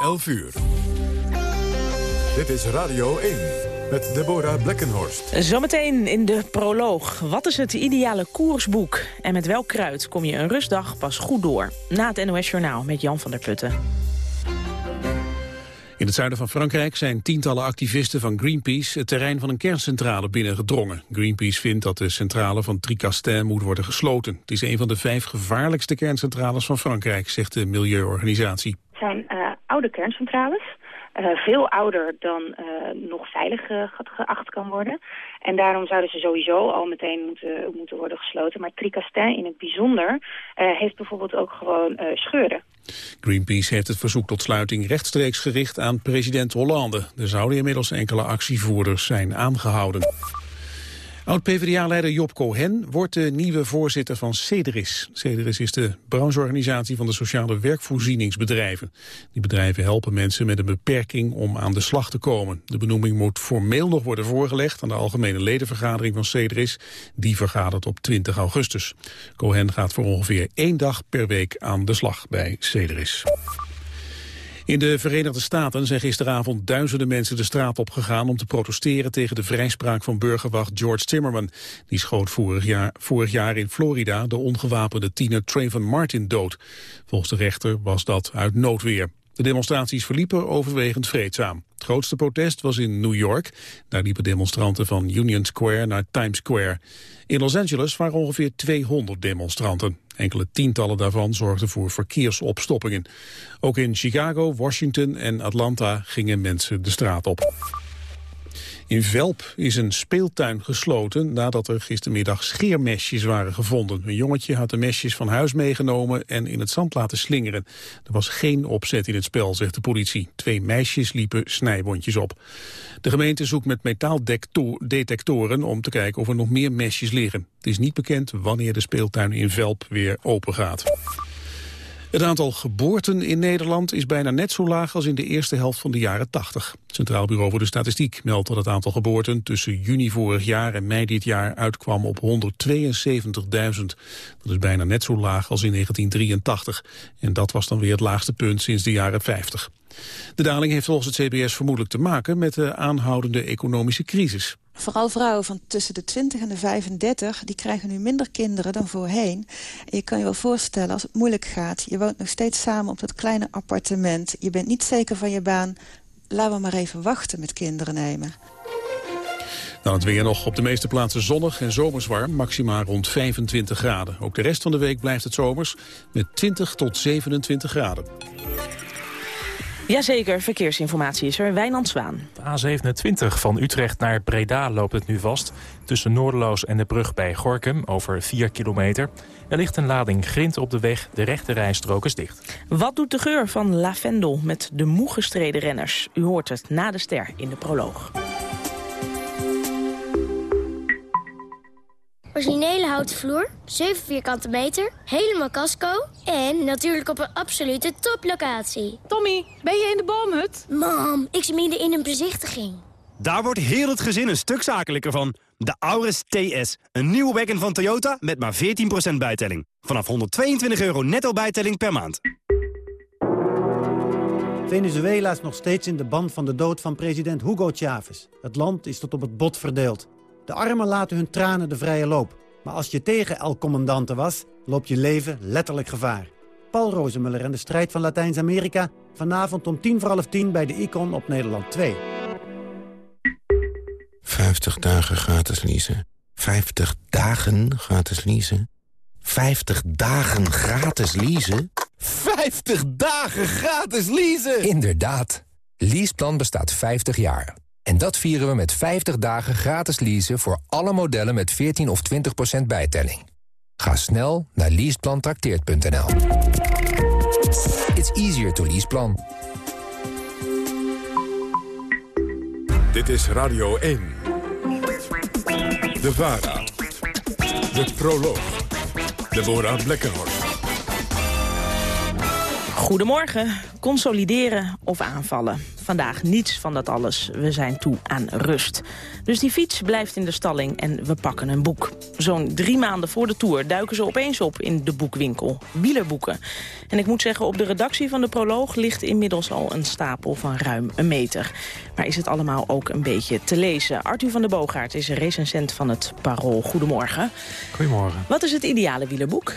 11 uur. Dit is Radio 1 met Deborah Blekkenhorst. Zometeen in de proloog. Wat is het ideale koersboek? En met welk kruid kom je een rustdag pas goed door? Na het NOS Journaal met Jan van der Putten. In het zuiden van Frankrijk zijn tientallen activisten van Greenpeace het terrein van een kerncentrale binnengedrongen. Greenpeace vindt dat de centrale van Tricastin moet worden gesloten. Het is een van de vijf gevaarlijkste kerncentrales van Frankrijk, zegt de milieuorganisatie. Het zijn uh, oude kerncentrales. Uh, veel ouder dan uh, nog veilig geacht kan worden. En daarom zouden ze sowieso al meteen moeten, moeten worden gesloten. Maar Tricastin in het bijzonder heeft bijvoorbeeld ook gewoon scheuren. Greenpeace heeft het verzoek tot sluiting rechtstreeks gericht aan president Hollande. Er zouden inmiddels enkele actievoerders zijn aangehouden. Oud-PVDA-leider Job Cohen wordt de nieuwe voorzitter van Cederis. Cederis is de brancheorganisatie van de sociale werkvoorzieningsbedrijven. Die bedrijven helpen mensen met een beperking om aan de slag te komen. De benoeming moet formeel nog worden voorgelegd aan de algemene ledenvergadering van Cederis. Die vergadert op 20 augustus. Cohen gaat voor ongeveer één dag per week aan de slag bij Cederis. In de Verenigde Staten zijn gisteravond duizenden mensen de straat op gegaan om te protesteren tegen de vrijspraak van burgerwacht George Timmerman. Die schoot vorig jaar, vorig jaar in Florida de ongewapende tiener Trayvon Martin dood. Volgens de rechter was dat uit noodweer. De demonstraties verliepen overwegend vreedzaam. Het grootste protest was in New York. Daar liepen demonstranten van Union Square naar Times Square. In Los Angeles waren ongeveer 200 demonstranten. Enkele tientallen daarvan zorgden voor verkeersopstoppingen. Ook in Chicago, Washington en Atlanta gingen mensen de straat op. In Velp is een speeltuin gesloten nadat er gistermiddag scheermesjes waren gevonden. Een jongetje had de mesjes van huis meegenomen en in het zand laten slingeren. Er was geen opzet in het spel, zegt de politie. Twee meisjes liepen snijwondjes op. De gemeente zoekt met metaaldetectoren om te kijken of er nog meer mesjes liggen. Het is niet bekend wanneer de speeltuin in Velp weer open gaat. Het aantal geboorten in Nederland is bijna net zo laag als in de eerste helft van de jaren 80. Het Centraal Bureau voor de Statistiek meldt dat het aantal geboorten tussen juni vorig jaar en mei dit jaar uitkwam op 172.000. Dat is bijna net zo laag als in 1983. En dat was dan weer het laagste punt sinds de jaren 50. De daling heeft volgens het CBS vermoedelijk te maken met de aanhoudende economische crisis. Vooral vrouwen van tussen de 20 en de 35, die krijgen nu minder kinderen dan voorheen. En je kan je wel voorstellen als het moeilijk gaat. Je woont nog steeds samen op dat kleine appartement. Je bent niet zeker van je baan. Laten we maar even wachten met kinderen nemen. Dan het weer nog op de meeste plaatsen zonnig en zomers warm, maximaal rond 25 graden. Ook de rest van de week blijft het zomers met 20 tot 27 graden. Jazeker, verkeersinformatie is er. Wijnand Zwaan. De A27 van Utrecht naar Breda loopt het nu vast. Tussen Noordeloos en de brug bij Gorkum, over 4 kilometer. Er ligt een lading grind op de weg, de rechte rijstrook is dicht. Wat doet de geur van lavendel met de moe gestreden renners? U hoort het na de ster in de proloog. Originele houten vloer, 7 vierkante meter, helemaal casco... en natuurlijk op een absolute toplocatie. Tommy, ben je in de boomhut? Mam, ik zit midden in een bezichtiging. Daar wordt heel het gezin een stuk zakelijker van. De Auris TS, een nieuwe wagon van Toyota met maar 14% bijtelling. Vanaf 122 euro netto bijtelling per maand. Venezuela is nog steeds in de band van de dood van president Hugo Chavez. Het land is tot op het bot verdeeld. De armen laten hun tranen de vrije loop. Maar als je tegen El Commandante was, loopt je leven letterlijk gevaar. Paul Rozemuller en de strijd van Latijns-Amerika... vanavond om tien voor half tien bij de Icon op Nederland 2. 50 dagen gratis leasen. 50 dagen gratis leasen. 50 dagen gratis leasen. 50 dagen gratis leasen! Inderdaad. Leaseplan bestaat 50 jaar. En dat vieren we met 50 dagen gratis leasen voor alle modellen met 14 of 20% bijtelling. Ga snel naar leaseplantrakteert.nl. It's easier to leaseplan. Dit is Radio 1. De VARA. De Proloog. Deborah Blekkenhorst. Goedemorgen. Consolideren of aanvallen. Vandaag niets van dat alles. We zijn toe aan rust. Dus die fiets blijft in de stalling en we pakken een boek. Zo'n drie maanden voor de Tour duiken ze opeens op in de boekwinkel. Wielerboeken. En ik moet zeggen, op de redactie van de proloog ligt inmiddels al een stapel van ruim een meter. Maar is het allemaal ook een beetje te lezen? Arthur van der Boogaard is recensent van het Parool. Goedemorgen. Goedemorgen. Wat is het ideale wielerboek?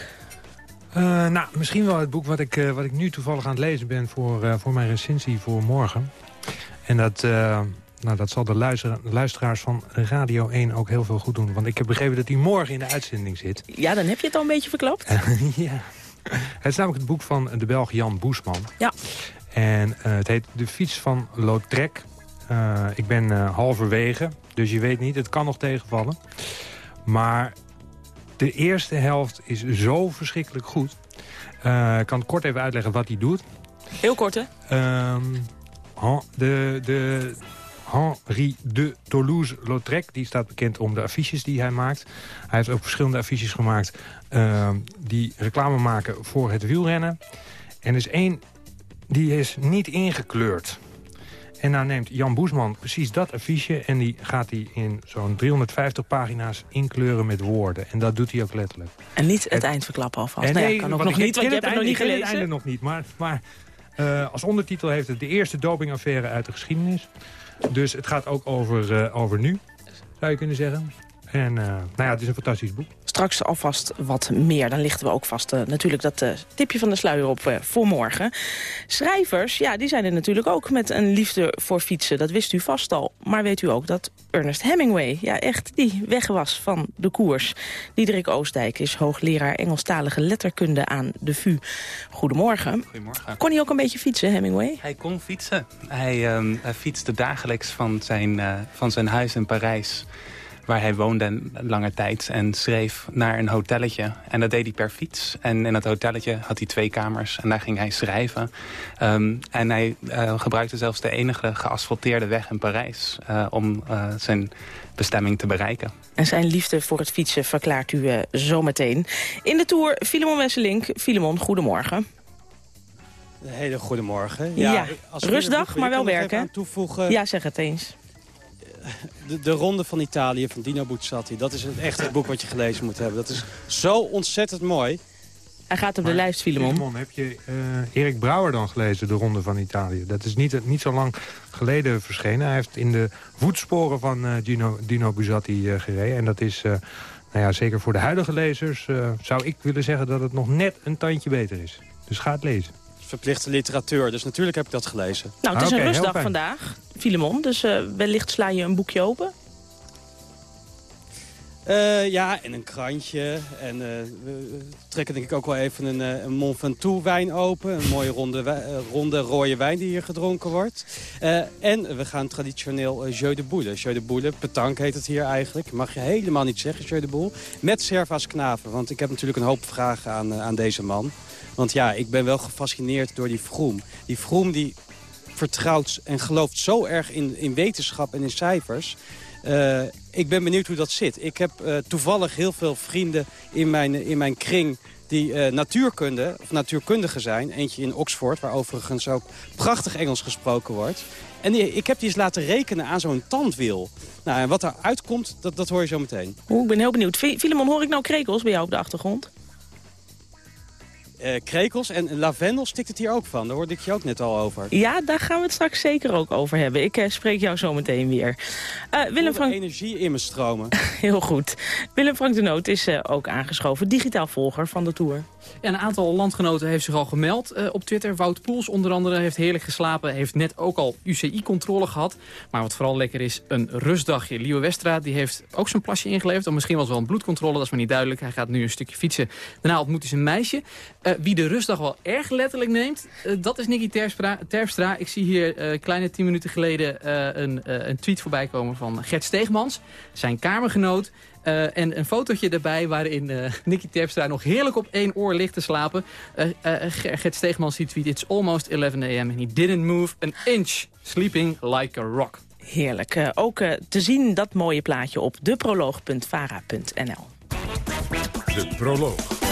Uh, nou, misschien wel het boek wat ik, uh, wat ik nu toevallig aan het lezen ben voor, uh, voor mijn recensie voor morgen. En dat, nou, dat zal de luister, luisteraars van Radio 1 ook heel veel goed doen. Want ik heb begrepen dat hij morgen in de uitzending zit. Ja, dan heb je het al een beetje verklapt. ja. Het is namelijk het boek van de Belg Jan Boesman. Ja. En het heet De fiets van Lautrec. ik ben halverwege, dus je weet niet, het kan nog tegenvallen. Maar de eerste helft is zo verschrikkelijk goed. Uh, ik kan kort even uitleggen wat hij doet. Heel kort, hè? Um, de, de Henri de Toulouse-Lautrec. Die staat bekend om de affiches die hij maakt. Hij heeft ook verschillende affiches gemaakt... Uh, die reclame maken voor het wielrennen. En er is één die is niet ingekleurd. En nou neemt Jan Boesman precies dat affiche... en die gaat hij in zo'n 350 pagina's inkleuren met woorden. En dat doet hij ook letterlijk. En niet het, eind verklappen alvast. En nee, kan ook nog niet, want je hebt het nog niet gelezen. het einde nog niet, maar... maar uh, als ondertitel heeft het de eerste dopingaffaire uit de geschiedenis. Dus het gaat ook over, uh, over nu, zou je kunnen zeggen. En uh, nou ja, het is een fantastisch boek. Straks alvast wat meer. Dan lichten we ook vast uh, natuurlijk dat uh, tipje van de sluier op uh, voor morgen. Schrijvers, ja, die zijn er natuurlijk ook met een liefde voor fietsen. Dat wist u vast al. Maar weet u ook dat Ernest Hemingway, ja echt, die weg was van de koers. Diederik Oostdijk is hoogleraar Engelstalige letterkunde aan de VU. Goedemorgen. Goedemorgen. Kon hij ook een beetje fietsen, Hemingway? Hij kon fietsen. Hij, um, hij fietste dagelijks van zijn, van zijn huis in Parijs waar hij woonde een lange tijd. En schreef naar een hotelletje. En dat deed hij per fiets. En in dat hotelletje had hij twee kamers. En daar ging hij schrijven. Um, en hij uh, gebruikte zelfs de enige geasfalteerde weg in Parijs... Uh, om uh, zijn bestemming te bereiken. En zijn liefde voor het fietsen verklaart u uh, zometeen. In de Tour, Filemon Wesselink. Filemon, goedemorgen. Een hele goede morgen. Ja, ja rustdag, maar wel werken. Toevoegen. Ja, zeg het eens de, de Ronde van Italië van Dino Buzzati. Dat is echt het boek wat je gelezen moet hebben. Dat is zo ontzettend mooi. Hij gaat op de lijst, Filemon. Filemon, heb je uh, Erik Brouwer dan gelezen, De Ronde van Italië? Dat is niet, niet zo lang geleden verschenen. Hij heeft in de voetsporen van uh, Dino, Dino Buzzati uh, gereden. En dat is, nou ja, zeker voor de huidige lezers... zou ik willen zeggen dat het nog net een tandje beter is. Dus ga het lezen verplichte literatuur. Dus natuurlijk heb ik dat gelezen. Nou, het is ah, okay, een rustdag vandaag, Filemon. Dus uh, wellicht sla je een boekje open. Uh, ja, en een krantje. En uh, we trekken denk ik ook wel even een, een Mont Ventoux wijn open. Een mooie ronde, ronde rode wijn die hier gedronken wordt. en we gaan traditioneel Jeu de Boule. Jeu de Boule, petanque heet het hier eigenlijk. Mag je helemaal niet zeggen, Jeu de Boule. Met Serva's Knaven. Want ik heb natuurlijk een hoop vragen aan, aan deze man. Want ja, ik ben wel gefascineerd door die Vroom. Die Vroom die vertrouwt en gelooft zo erg in, in wetenschap en in cijfers. Uh, ik ben benieuwd hoe dat zit. Ik heb uh, toevallig heel veel vrienden in mijn, in mijn kring die uh, natuurkunde of natuurkundigen zijn. Eentje in Oxford, waar overigens ook prachtig Engels gesproken wordt. En ik heb die eens laten rekenen aan zo'n tandwiel. Nou, en wat eruit komt, dat, dat hoor je zo meteen. Ik ben heel benieuwd. Filemon, hoor ik nou krekels bij jou op de achtergrond? Uh, krekels en lavendel stikt het hier ook van. Daar hoorde ik je ook net al over. Ja, daar gaan we het straks zeker ook over hebben. Ik uh, spreek jou zo meteen weer. Uh, Willem Frank... energie in me stromen. Heel goed. Willem Frank de Noot is ook aangeschoven. Digitaal volger van de Tour. Ja, een aantal landgenoten heeft zich al gemeld uh, op Twitter. Wout Poels onder andere heeft heerlijk geslapen. Heeft net ook al UCI-controle gehad. Maar wat vooral lekker is, een rustdagje. Leo Westra die heeft ook zijn plasje ingeleverd. Of misschien was wel een bloedcontrole, dat is maar niet duidelijk. Hij gaat nu een stukje fietsen. Daarna ontmoet hij zijn meisje. Uh, wie de rustdag wel erg letterlijk neemt, uh, dat is Nicky Terpstra. Terpstra. Ik zie hier kleine tien minuten geleden een, een tweet voorbij komen van Gert Steegmans. Zijn kamergenoot. Uh, en een fotootje erbij waarin uh, Nicky Terpstra nog heerlijk op één oor ligt te slapen. Uh, Gert Steegmans ziet tweet, it's almost 11 a.m. and he didn't move an inch, sleeping like a rock. Heerlijk. ook te zien dat mooie plaatje op deproloog.vara.nl. De proloog.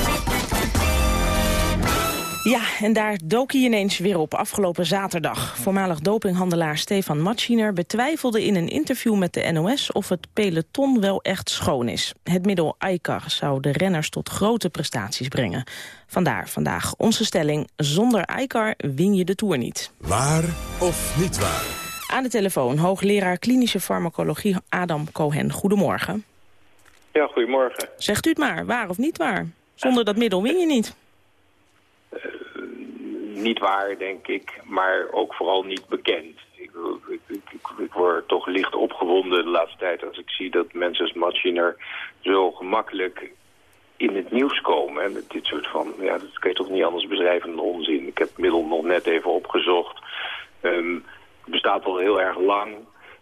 Ja, en daar dook hij ineens weer op afgelopen zaterdag. Voormalig dopinghandelaar Stefan Matschiner betwijfelde in een interview met de NOS of het peloton wel echt schoon is. Het middel ICAR zou de renners tot grote prestaties brengen. Vandaar vandaag onze stelling, zonder ICAR win je de Tour niet. Waar of niet waar? Aan de telefoon hoogleraar klinische farmacologie Adam Cohen. Goedemorgen. Ja, goedemorgen. Zegt u het maar, waar of niet waar? Zonder dat middel win je niet. Niet waar, denk ik, maar ook vooral niet bekend. Ik, ik, ik, word toch licht opgewonden de laatste tijd als ik zie dat mensen als Machiner zo gemakkelijk in het nieuws komen. En dit soort van, ja, dat kun je toch niet anders beschrijven dan onzin. Ik heb het middel nog net even opgezocht. Ehm, het bestaat al heel erg lang.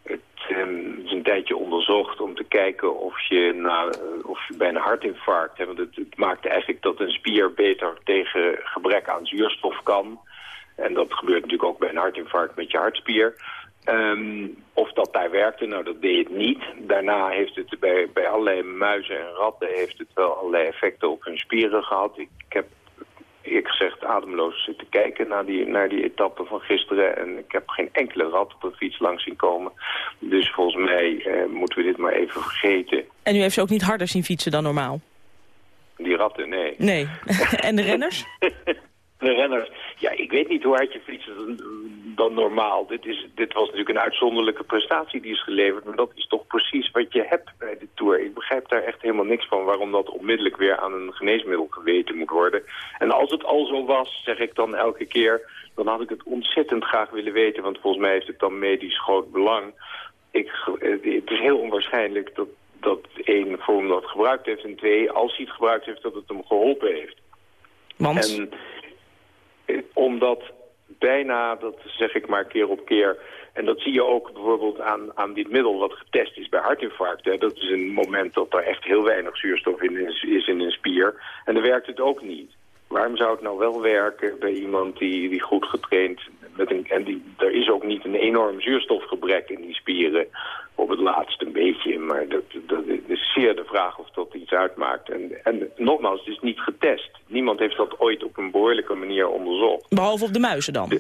Het ehm, is een tijdje onderzocht om te kijken of je, eh, of je bij een hartinfarct... Hè, want het, het maakt eigenlijk dat een spier beter tegen gebrek aan zuurstof kan. En dat gebeurt natuurlijk ook bij een hartinfarct met je hartspier. Ehm, of dat daar werkte, nou dat deed het niet. Daarna heeft het bij, bij allerlei muizen en ratten heeft het wel allerlei effecten op hun spieren gehad. Ik heb eerlijk gezegd ademloos zitten kijken naar die, naar die etappe van gisteren. En ik heb geen enkele rat op de fiets langs zien komen. Dus volgens mij eh, moeten we dit maar even vergeten. En u heeft ze ook niet harder zien fietsen dan normaal? Die ratten, nee. Nee. en de renners? De renners, ja, ik weet niet hoe hard je fietsen dan, normaal. Dit, is, dit was natuurlijk een uitzonderlijke prestatie die is geleverd. Maar dat is toch precies wat je hebt bij de Tour. Ik begrijp daar echt helemaal niks van waarom dat onmiddellijk weer aan een geneesmiddel geweten moet worden. En als het al zo was, zeg ik dan elke keer, dan had ik het ontzettend graag willen weten. Want volgens mij heeft het dan medisch groot belang. Ik, het is heel onwaarschijnlijk dat, dat één vorm dat gebruikt heeft en twee, als hij het gebruikt heeft, dat het hem geholpen heeft. Want? En, omdat bijna, dat zeg ik maar keer op keer... en dat zie je ook bijvoorbeeld aan, aan dit middel wat getest is bij hartinfarcten. Dat is een moment dat er echt heel weinig zuurstof in is, is in een spier. En dan werkt het ook niet. Waarom zou het nou wel werken bij iemand die, die goed getraind... Met een, en die, er is ook niet een enorm zuurstofgebrek in die spieren. Op het laatste een beetje, maar dat, dat is zeer de vraag of dat iets uitmaakt. En, en nogmaals, het is niet getest. Niemand heeft dat ooit op een behoorlijke manier onderzocht. Behalve op de muizen dan?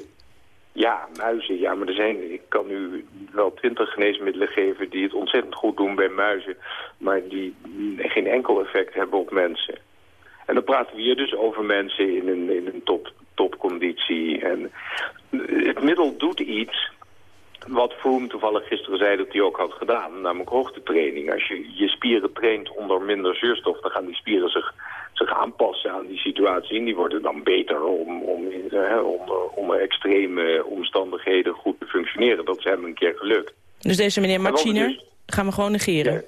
ja, muizen, ja, maar er zijn, ik kan nu wel twintig geneesmiddelen geven die het ontzettend goed doen bij muizen, maar die geen enkel effect hebben op mensen. En dan praten we hier dus over mensen in een, in een top, topconditie. En het middel doet iets wat Froome toevallig gisteren zei dat hij ook had gedaan, namelijk hoogtetraining. Als je je spieren traint onder minder zuurstof, dan gaan die spieren zich, zich aanpassen aan die situatie. En die worden dan beter om, om eh, onder, onder extreme omstandigheden goed te functioneren. Dat is hem een keer gelukt. Dus deze meneer Machiner Dus- gaan we gewoon negeren? Ja.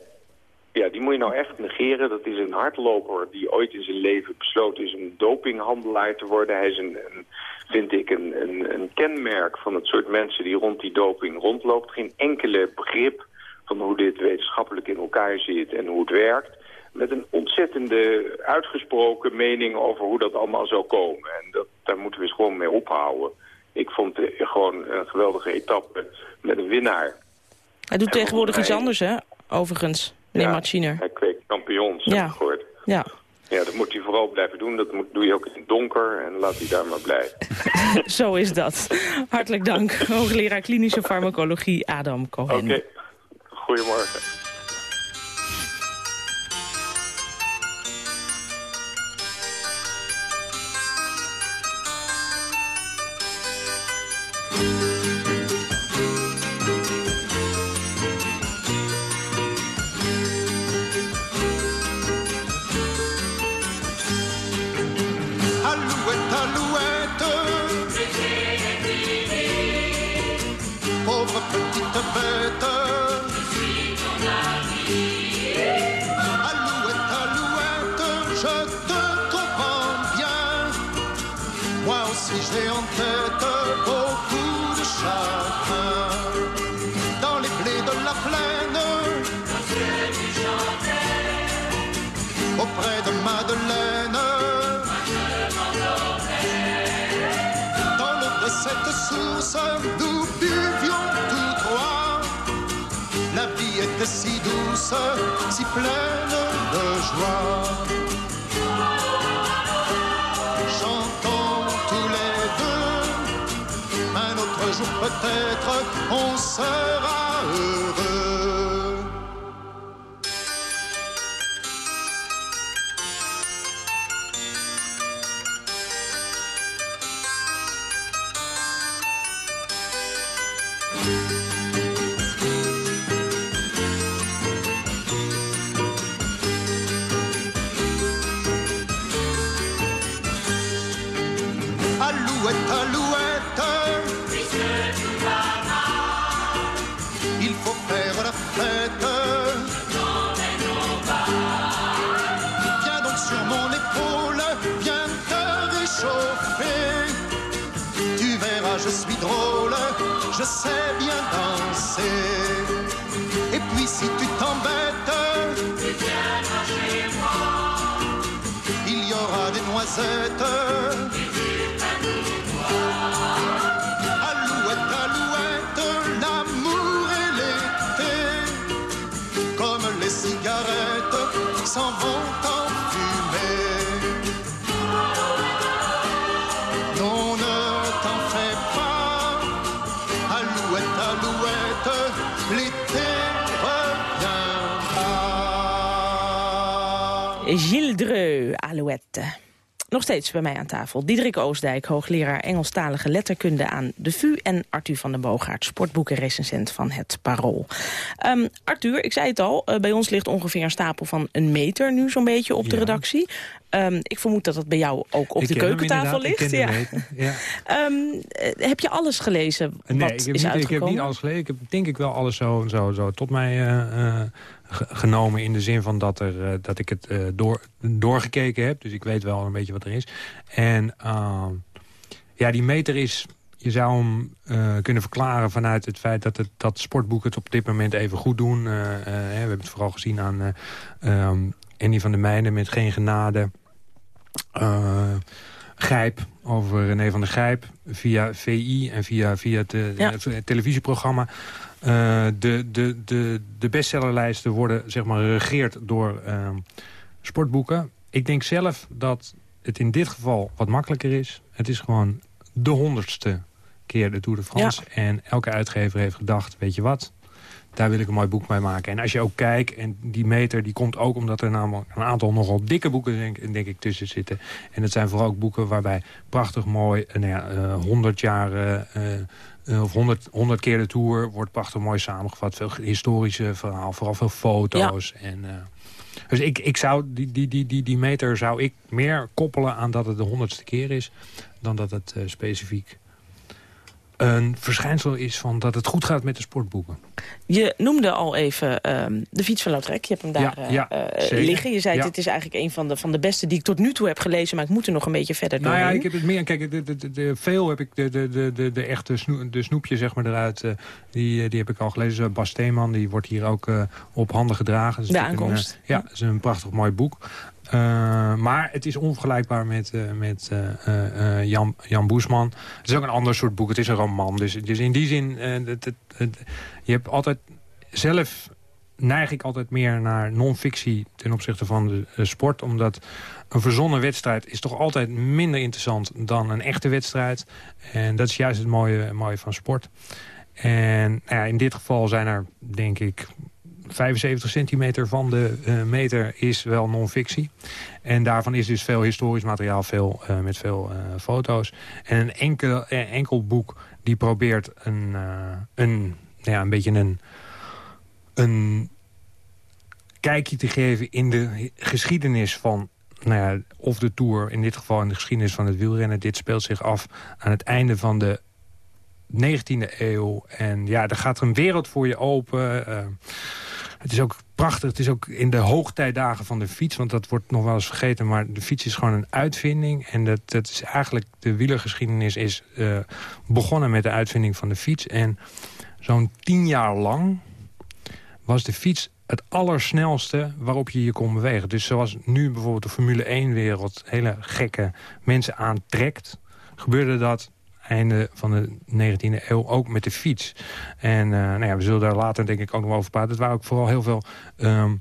Ja, die moet je nou echt negeren. Dat is een hardloper die ooit in zijn leven besloten is een dopinghandelaar te worden. Hij is een, een vind ik, een, een, een kenmerk van het soort mensen die rond die doping rondloopt. Geen enkele begrip van hoe dit wetenschappelijk in elkaar zit en hoe het werkt. Met een ontzettende uitgesproken mening over hoe dat allemaal zou komen. En dat, daar moeten we eens gewoon mee ophouden. Ik vond het gewoon een geweldige etappe met een winnaar. Hij doet En tegenwoordig iets anders, hè? Overigens, meneer Ja, Machiner. Hij kweekt kampioens, heb Ja. ik gehoord. Ja. Ja, dat moet hij vooral blijven doen. Dat moet, doe je ook in het donker en laat hij daar maar blijven. Zo is dat. Hartelijk dank, hoogleraar klinische farmacologie Adam Cohen. Oké, goedemorgen. Peut-être on sera heureux. Et puis si tu t'embêtes, il y aura des noisettes. Alouette, alouette, l'amour et l'été, comme les cigarettes s'en vont Nog steeds bij mij aan tafel. Diederik Oosdijk, hoogleraar Engelstalige letterkunde aan de VU... en Arthur van den Boogaard, sportboekenrecensent van het Parool. Um, Arthur, ik zei het al, uh, bij ons ligt ongeveer een stapel van een meter... nu zo'n beetje op de redactie. Um, ik vermoed dat dat bij jou ook op Ik de keukentafel ligt. de ja. Um, uh, heb je alles gelezen wat Nee, ik heb, is niet, ik heb niet alles gelezen. Ik heb denk ik wel alles zo, zo, zo tot mij eh, eh, ge- genomen. In de zin van dat, er, eh, dat ik het eh, door, doorgekeken heb. Dus ik weet wel een beetje wat er is. En ehm, ja, die meter is... Je zou hem eh, kunnen verklaren vanuit het feit dat, het, dat sportboeken het op dit moment even goed doen. Eh, eh, we hebben het vooral gezien aan eh ehm, Annie van der Meijden met Geen Genade. Eh, Gijp, over René van der Gijp, via VI en via, via het, eh, Ja. het televisieprogramma. Eh, de, de, de, de bestsellerlijsten worden zeg maar geregeerd door sportboeken. Ik denk zelf dat het in dit geval wat makkelijker is. Het is gewoon de honderdste keer de Tour de France. En elke uitgever heeft gedacht, weet je wat... Daar wil ik een mooi boek mee maken. En als je ook kijkt, en die meter die komt ook omdat er namelijk een aantal nogal dikke boeken denk, denk ik tussen zitten. En het zijn vooral ook boeken waarbij prachtig mooi, eh, nou ja, eh, 100 jaar eh, eh, of 100, 100 keer de tour wordt prachtig mooi samengevat. Veel historische verhaal, vooral veel foto's. En, eh, dus ik, ik zou die, die, die, die, die meter zou ik meer koppelen aan dat het de honderdste keer is, dan dat het eh, specifiek een verschijnsel is van dat het goed gaat met de sportboeken. Je noemde al even ehm, de fiets van Lautrec. Je hebt hem daar Ja, eh, ja, eh, liggen. Je zei, Ja. dit is eigenlijk een van de, van de beste die ik tot nu toe heb gelezen... maar ik moet er nog een beetje verder Nou doorheen. ja, ik heb het meer. Kijk, de, de, de, de- veel heb ik de, de, de, de, echte snoe, de snoepje zeg maar eruit. eh, die, die heb ik al gelezen. Bas Steeman, die wordt hier ook op handen gedragen. De een, aankomst. ja, dat is een prachtig mooi boek. Eh, maar het is onvergelijkbaar met, eh, met eh, Jan, Jan Boesman. Het is ook een ander soort boek. Het is een roman. Dus, dus in die zin, het, je hebt altijd zelf neig ik altijd meer naar non-fictie ten opzichte van de sport. Omdat een verzonnen wedstrijd is toch altijd minder interessant dan een echte wedstrijd. En dat is juist het mooie, mooie van sport. En nou ja, in dit geval zijn er, denk ik, 75 centimeter van de eh, meter is wel non-fictie. En daarvan is dus veel historisch materiaal, veel, eh, met veel eh, foto's. En een enkel, enkel boek die probeert een, een, nou ja, een beetje een, een kijkje te geven in de geschiedenis van nou ja, of de Tour, in dit geval in de geschiedenis van het wielrennen. Dit speelt zich af aan het einde van de 19e eeuw. En ja, er gaat een wereld voor je open. Eh, het is ook prachtig. Het is ook in de hoogtijdagen van de fiets. Want dat wordt nog wel eens vergeten. Maar de fiets is gewoon een uitvinding. En dat, dat is eigenlijk de wielergeschiedenis is eh, begonnen met de uitvinding van de fiets. En zo'n tien jaar lang was de fiets het allersnelste waarop je je kon bewegen. Dus zoals nu bijvoorbeeld de Formule 1-wereld hele gekke mensen aantrekt... gebeurde dat einde van de 19e eeuw ook met de fiets. En eh, nou ja, we zullen daar later denk ik ook nog over praten. Het waren ook vooral heel veel ehm,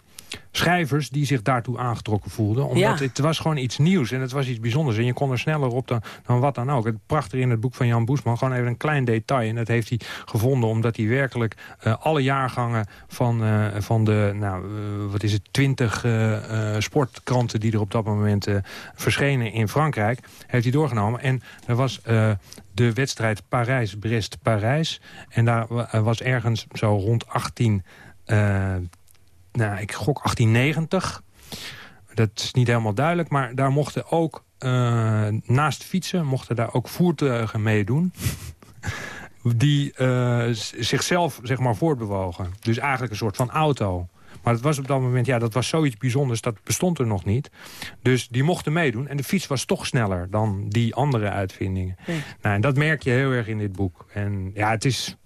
schrijvers die zich daartoe aangetrokken voelden. Omdat Ja. het was gewoon iets nieuws en het was iets bijzonders. En je kon er sneller op dan, dan wat dan ook. Het prachtige in het boek van Jan Boesman, gewoon even een klein detail. En dat heeft hij gevonden omdat hij werkelijk eh, alle jaargangen van, eh, van de, nou, eh, wat is het, twintig sportkranten die er op dat moment verschenen in Frankrijk, heeft hij doorgenomen. En er was... de wedstrijd Parijs-Brest-Parijs. En daar wa- was ergens zo rond 18... eh, nou, ik gok 1890. Dat is niet helemaal duidelijk, maar daar mochten ook... eh, naast fietsen mochten daar ook voertuigen meedoen... die eh, zichzelf zeg maar voortbewogen. Dus eigenlijk een soort van auto. Maar het was op dat moment, ja, dat was zoiets bijzonders, dat bestond er nog niet. Dus die mochten meedoen. En de fiets was toch sneller dan die andere uitvindingen. Nou, en dat merk je heel erg in dit boek. En ja, het is...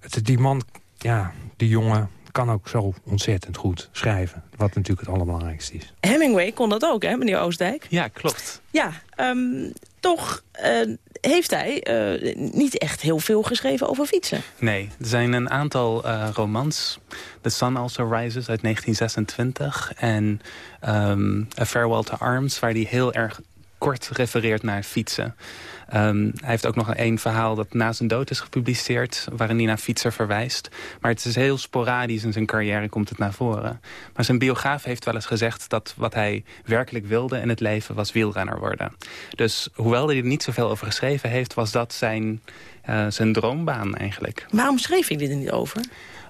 Het, die man, ja, die jongen kan ook zo ontzettend goed schrijven. Wat natuurlijk het allerbelangrijkste is. Hemingway kon dat ook, hè, meneer Oostdijk? Ja, klopt. Ja, ehm, toch eh, heeft hij eh, niet echt heel veel geschreven over fietsen. Nee, er zijn een aantal eh, romans. The Sun Also Rises uit 1926 en ehm, A Farewell to Arms... waar hij heel erg kort refereert naar fietsen. Ehm, hij heeft ook nog een verhaal dat na zijn dood is gepubliceerd... waarin hij naar fietser verwijst. Maar het is heel sporadisch in zijn carrière komt het naar voren. Maar zijn biograaf heeft wel eens gezegd... dat wat hij werkelijk wilde in het leven was wielrenner worden. Dus hoewel hij er niet zoveel over geschreven heeft... was dat zijn, eh, zijn droombaan eigenlijk. Waarom schreef hij er niet over?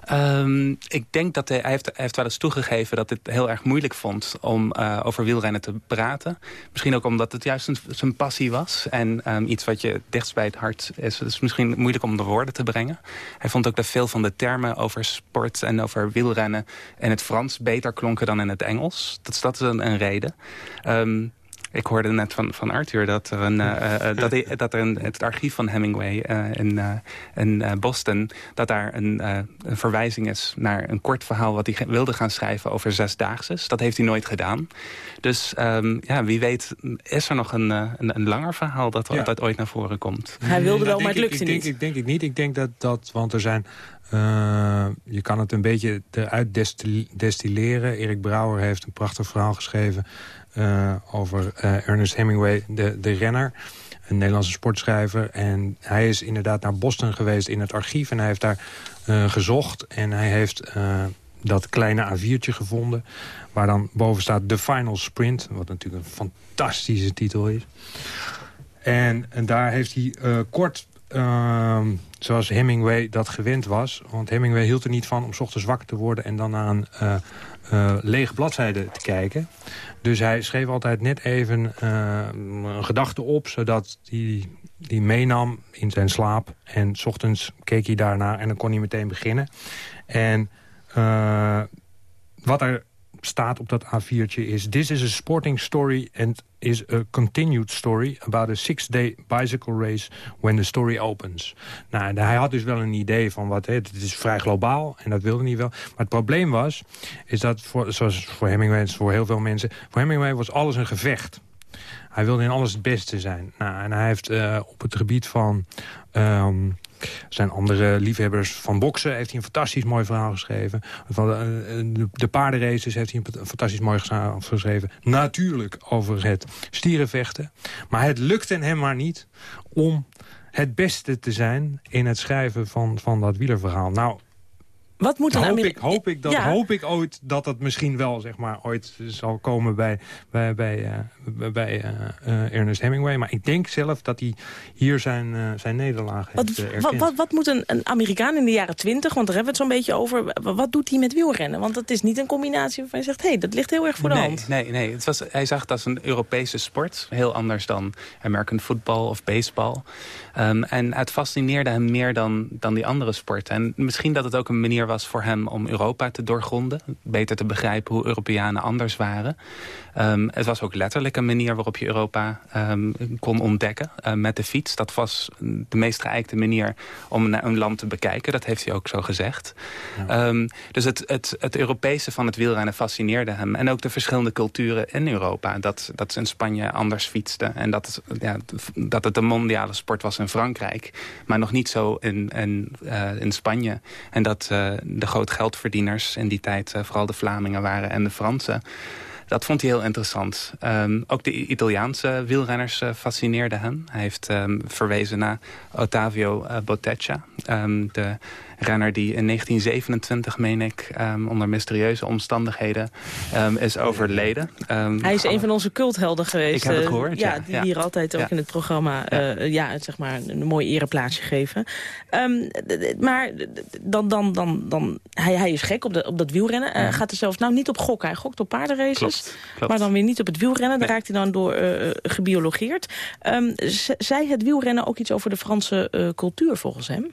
Ehm, ik denk dat hij, hij, heeft, heeft wel eens toegegeven dat het heel erg moeilijk vond om eh, over wielrennen te praten. Misschien ook omdat het juist zijn passie was. En ehm, iets wat je dichtst bij het hart is. Het is misschien moeilijk om de woorden te brengen. Hij vond ook dat veel van de termen over sport en over wielrennen in het Frans beter klonken dan in het Engels. Dat, is- een, een reden. Ehm, ik hoorde net van, van Arthur dat er, een, eh, eh, dat, hij- dat er een, het archief van Hemingway eh, in, eh, in Boston... dat daar een, eh, een verwijzing is naar een kort verhaal... wat hij wilde gaan schrijven over zesdaagses. Dat heeft hij nooit gedaan. Dus ehm, ja, wie weet is er nog een, een, een langer verhaal... dat, Ja. dat ooit naar voren komt. Hij wilde Nee, wel, maar het lukte ik, ik niet. Denk, ik denk ik niet. Ik denk dat dat, want er zijn... eh, je kan het een beetje eruit destil- destilleren. Erik Brouwer heeft een prachtig verhaal geschreven... eh, over eh, Ernest Hemingway, de, de renner. Een Nederlandse sportschrijver. En hij is inderdaad naar Boston geweest in het archief. En hij heeft daar eh, gezocht. En hij heeft dat kleine A4'tje gevonden. Waar dan boven staat The Final Sprint. Wat natuurlijk een fantastische titel is. En, en daar heeft hij kort, ehm, zoals Hemingway dat gewend was... want Hemingway hield er niet van om ochtends wakker te worden... en dan een eh, eh, lege bladzijde te kijken. Dus hij schreef altijd net even eh, een gedachte op... zodat hij die meenam in zijn slaap. En 's ochtends keek hij daarnaar en dan kon hij meteen beginnen. En wat er staat op dat A4'tje is... This is a sporting story and is a continued story... about a six-day bicycle race when the story opens. Nou, hij had dus wel een idee van wat... Het is vrij globaal en dat wilde hij wel. Maar het probleem was, is dat voor, zoals voor Hemingway... voor heel veel mensen... voor Hemingway was alles een gevecht. Hij wilde in alles het beste zijn. Nou, en hij heeft eh, op het gebied van... ehm, zijn andere liefhebbers van boksen heeft hij een fantastisch mooi verhaal geschreven. Van de, eh, de, de paardenraces heeft hij een fantastisch mooi verhaal geschreven. Natuurlijk over het stierenvechten. Maar het lukte hem maar niet om het beste te zijn in het schrijven van, van dat wielerverhaal. Nou, Wat moet hoop, Ameri- ik, hoop, ik dat, Ja. hoop ik ooit dat dat misschien wel zeg maar, ooit zal komen bij, bij, bij, eh, bij eh, eh, Ernest Hemingway. Maar ik denk zelf dat hij hier zijn, eh, zijn nederlaag Wat, heeft wat, erkend. wat, wat moet een, een Amerikaan in de jaren twintig, want daar hebben we het zo'n beetje over... wa- wat doet hij met wielrennen? Want dat is niet een combinatie waarvan je zegt... hé, hey, dat ligt heel erg voor de nee, hand. Nee, nee. Het was, hij zag het als een Europese sport. Heel anders dan American football of baseball. Ehm, en het fascineerde hem meer dan, dan die andere sporten. En misschien dat het ook een manier was voor hem om Europa te doorgronden. Beter te begrijpen hoe Europeanen anders waren. Ehm, het was ook letterlijk een manier waarop je Europa ehm, kon ontdekken eh, met de fiets. Dat was de meest geëikte manier om een, een land te bekijken. Dat heeft hij ook zo gezegd. Ehm, dus het, het, het Europese van het wielrennen fascineerde hem. En ook de verschillende culturen in Europa. Dat, dat ze in Spanje anders fietsten. En dat, het- ja, dat het een mondiale sport was in Frankrijk. Maar nog niet zo in, in, eh, in Spanje. En dat, eh, de, de groot geldverdieners in die tijd vooral de Vlamingen waren en de Fransen. Dat vond hij heel interessant. Um, ook de Italiaanse wielrenners uh, fascineerden hem. Hij heeft um, verwezen naar Ottavio uh, Boteccia. Um, de renner die in 1927, meen ik, um, onder mysterieuze omstandigheden um, is overleden. Um, Hij is een van onze culthelden geweest. Ik heb het eh, gehoord, ja. die hier altijd ook in het programma uh, ja, zeg maar een mooi ereplaatsje geven. maar dan, dan, dan, dan, hij, hij is gek op, de, op dat wielrennen. Uh, gaat er zelfs nou niet op gokken. Hij gokt op paardenraces. Klopt, klopt. Maar dan weer niet op het wielrennen. Daar raakt hij dan door gebiologeerd. zei het wielrennen ook iets over de Franse cultuur volgens hem?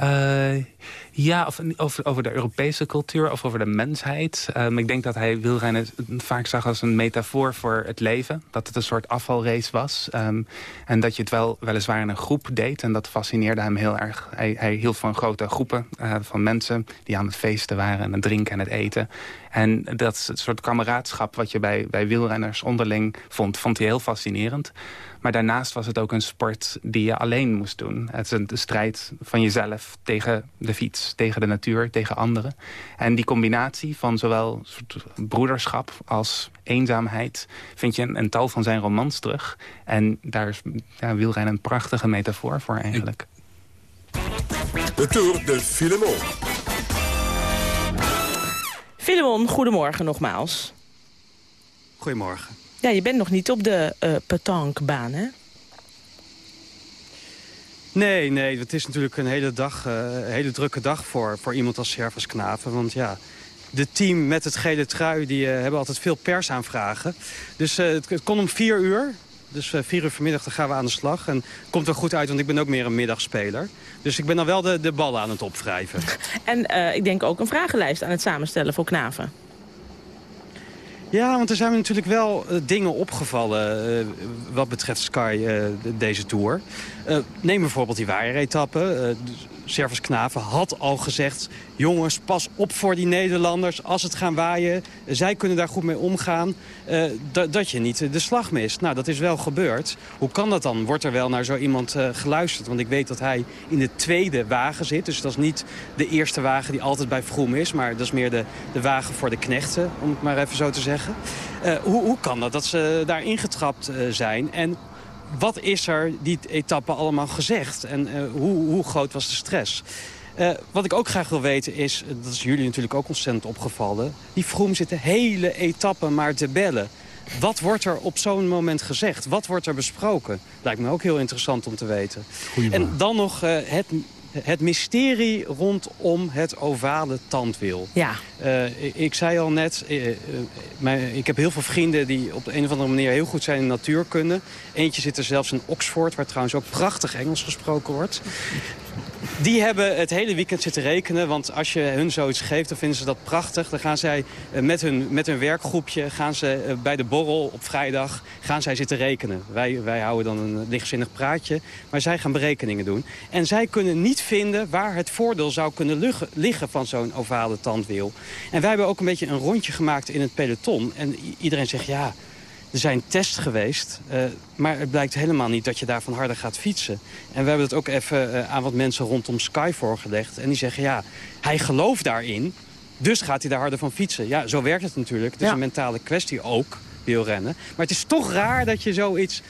Uh, ja, of, over, over de Europese cultuur of over de mensheid. Um, ik denk dat hij wielrennen vaak zag als een metafoor voor het leven. Dat het een soort afvalrace was. Um, en dat je het wel weliswaar in een groep deed. En dat fascineerde hem heel erg. Hij, hij hield van grote groepen uh, van mensen die aan het feesten waren... en het drinken en het eten. En dat soort kameraadschap wat je bij, bij wielrenners onderling vond... vond hij heel fascinerend. Maar daarnaast was het ook een sport die je alleen moest doen. Het is een strijd van jezelf tegen de fiets, tegen de natuur, tegen anderen. En die combinatie van zowel broederschap als eenzaamheid... vind je in een tal van zijn romans terug. En daar is ja, wielrennen een prachtige metafoor voor eigenlijk. De Tour de Filemon. Filemon, goedemorgen nogmaals. Goedemorgen. Ja, je bent nog niet op de uh, petankbaan, hè? Nee, nee, het is natuurlijk een hele, dag, uh, hele drukke dag voor, voor iemand als Servus Knaven. Want ja, de team met het gele trui die, uh, hebben altijd veel persaanvragen. Dus het, het kon om vier uur. Dus vier uur vanmiddag dan gaan we aan de slag. En komt er goed uit, want ik ben ook meer een middagspeler. Dus ik ben dan wel de, de ballen aan het opwrijven. En ik denk ook een vragenlijst aan het samenstellen voor Knaven. Ja, want er zijn natuurlijk wel uh, dingen opgevallen uh, wat betreft Sky uh, deze Tour. neem bijvoorbeeld die waaieretappe. Servus Knaven had al gezegd... jongens, pas op voor die Nederlanders als het gaan waaien. Zij kunnen daar goed mee omgaan. Uh, dat je niet de slag mist. Nou, dat is wel gebeurd. Hoe kan dat dan? Wordt er wel naar zo iemand uh, geluisterd? Want ik weet dat hij in de tweede wagen zit. Dus dat is niet de eerste wagen die altijd bij Vroom is. Maar dat is meer de, de wagen voor de knechten, om het maar even zo te zeggen. Uh, hoe, hoe kan dat dat ze daar ingetrapt zijn? En wat is er die etappe allemaal gezegd? En uh, hoe, hoe, groot was de stress? Uh, wat ik ook graag wil weten is, dat is jullie natuurlijk ook ontzettend opgevallen... die Vroom zit de hele etappe maar te bellen. Wat wordt er op zo'n moment gezegd? Wat wordt er besproken? Lijkt me ook heel interessant om te weten. En dan nog uh, het het mysterie rondom het ovale tandwiel. Ja. Uh, ik, zei al net, uh, uh, ik heb heel veel vrienden die op de een of andere manier heel goed zijn in natuurkunde. Eentje zit er zelfs in Oxford, waar trouwens ook prachtig Engels gesproken wordt. Die hebben het hele weekend zitten rekenen. Want als je hun zoiets geeft, dan vinden ze dat prachtig. Dan gaan zij eh, met hun, met hun werkgroepje gaan ze eh, bij de borrel op vrijdag gaan zij zitten rekenen. Wij, wij houden dan een lichtzinnig praatje. Maar zij gaan berekeningen doen. En zij kunnen niet vinden waar het voordeel zou kunnen liggen van zo'n ovale tandwiel. En wij hebben ook een beetje een rondje gemaakt in het peloton. En iedereen zegt ja... Er zijn tests geweest, uh, maar het blijkt helemaal niet dat je daarvan harder gaat fietsen. En we hebben het ook even uh, aan wat mensen rondom Sky voorgelegd. En die zeggen, ja, hij gelooft daarin, dus gaat hij daar harder van fietsen. Ja, zo werkt het natuurlijk. Het is een mentale kwestie ook, wielrennen. Maar het is toch raar dat je zoiets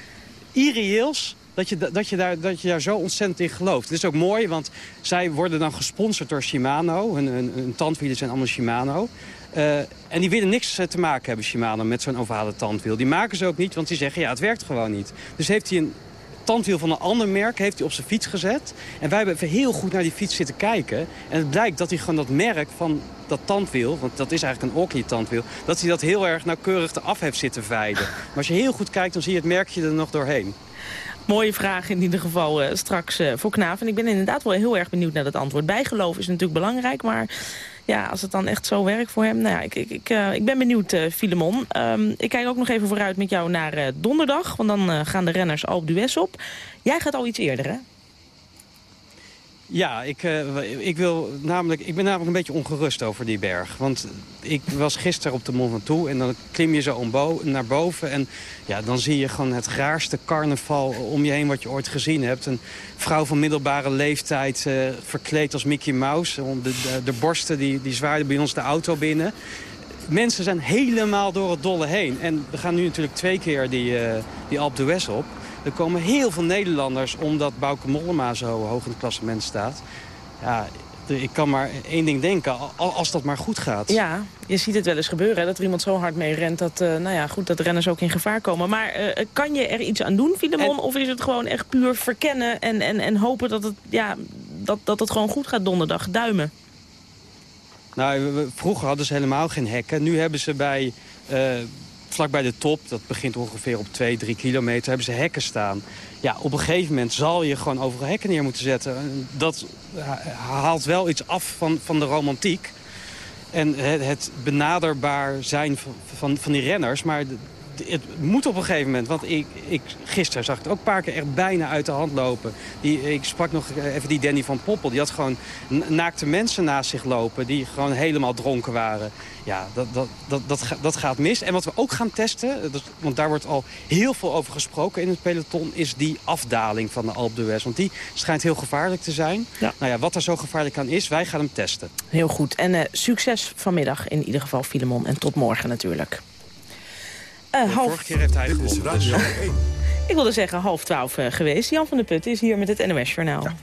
irreëels dat je, dat, je daar, dat je daar zo ontzettend in gelooft. Het is ook mooi, want zij worden dan gesponsord door Shimano. Hun, hun, hun tandwielen zijn allemaal Shimano. Uh, en die willen niks eh, te maken hebben, Shimano, met zo'n ovale tandwiel. Die maken ze ook niet, want die zeggen, ja, het werkt gewoon niet. Dus heeft hij een tandwiel van een ander merk heeft hij op zijn fiets gezet. En wij hebben heel goed naar die fiets zitten kijken. En het blijkt dat hij gewoon dat merk van dat tandwiel... want dat is eigenlijk een Oakley tandwiel... dat hij dat heel erg nauwkeurig eraf heeft zitten vijden. Maar als je heel goed kijkt, dan zie je het merkje er nog doorheen. Mooie vraag in ieder geval uh, straks uh, voor Knaaf. En ik ben inderdaad wel heel erg benieuwd naar dat antwoord. Bijgeloof is natuurlijk belangrijk, maar ja, als het dan echt zo werkt voor hem. Nou ja, ik, ik, ik, uh, ik ben benieuwd, uh, Filemon. Um, ik kijk ook nog even vooruit met jou naar donderdag. Want dan gaan de renners Alpe d'Huez op. Jij gaat al iets eerder, hè? Ja, ik, uh, ik, wil namelijk, ik ben namelijk een beetje ongerust over die berg. Want ik was gisteren op de Mont Ventoux en dan klim je zo ombo naar boven... en ja, dan zie je gewoon het raarste carnaval om je heen wat je ooit gezien hebt. Een vrouw van middelbare leeftijd, uh, verkleed als Mickey Mouse. De, de, de borsten die, die zwaarden bij ons de auto binnen. Mensen zijn helemaal door het dolle heen. En we gaan nu natuurlijk twee keer die, uh, die Alpe d'Huez op... Er komen heel veel Nederlanders omdat Bouke Mollema zo hoog in het klassement staat. Ja, ik kan maar één ding denken, als dat maar goed gaat. Ja, je ziet het wel eens gebeuren, dat er iemand zo hard mee rent... dat, uh, nou ja, goed, dat renners ook in gevaar komen. Maar uh, kan je er iets aan doen, Filemon? Of is het gewoon echt puur verkennen en, en, en hopen dat het, ja, dat, dat het gewoon goed gaat donderdag? Duimen? Nou, vroeger hadden ze helemaal geen hekken. Nu hebben ze bij... Uh, vlak bij de top, dat begint ongeveer op 2, 3 kilometer, hebben ze hekken staan. Ja, op een gegeven moment zal je gewoon overal hekken neer moeten zetten. Dat haalt wel iets af van, van de romantiek. En het, het benaderbaar zijn van, van, van die renners. Maar het moet op een gegeven moment. Want ik, ik, gisteren zag het ook een paar keer echt bijna uit de hand lopen. Die, ik sprak nog even die Danny van Poppel. Die had gewoon naakte mensen naast zich lopen. Die gewoon helemaal dronken waren. Ja, dat, dat, dat, dat, dat gaat mis. En wat we ook gaan testen, dat, want daar wordt al heel veel over gesproken in het peloton... is die afdaling van de Alpe d'Huez. Want die schijnt heel gevaarlijk te zijn. Nou ja, wat er zo gevaarlijk aan is, wij gaan hem testen. Heel goed. En uh, succes vanmiddag in ieder geval, Filemon. En tot morgen natuurlijk. Uh, half... Vorige keer heeft hij gewonnen. Dus. Ik wilde zeggen half twaalf uh, geweest. Jan van der Put is hier met het NOS-journaal. Ja.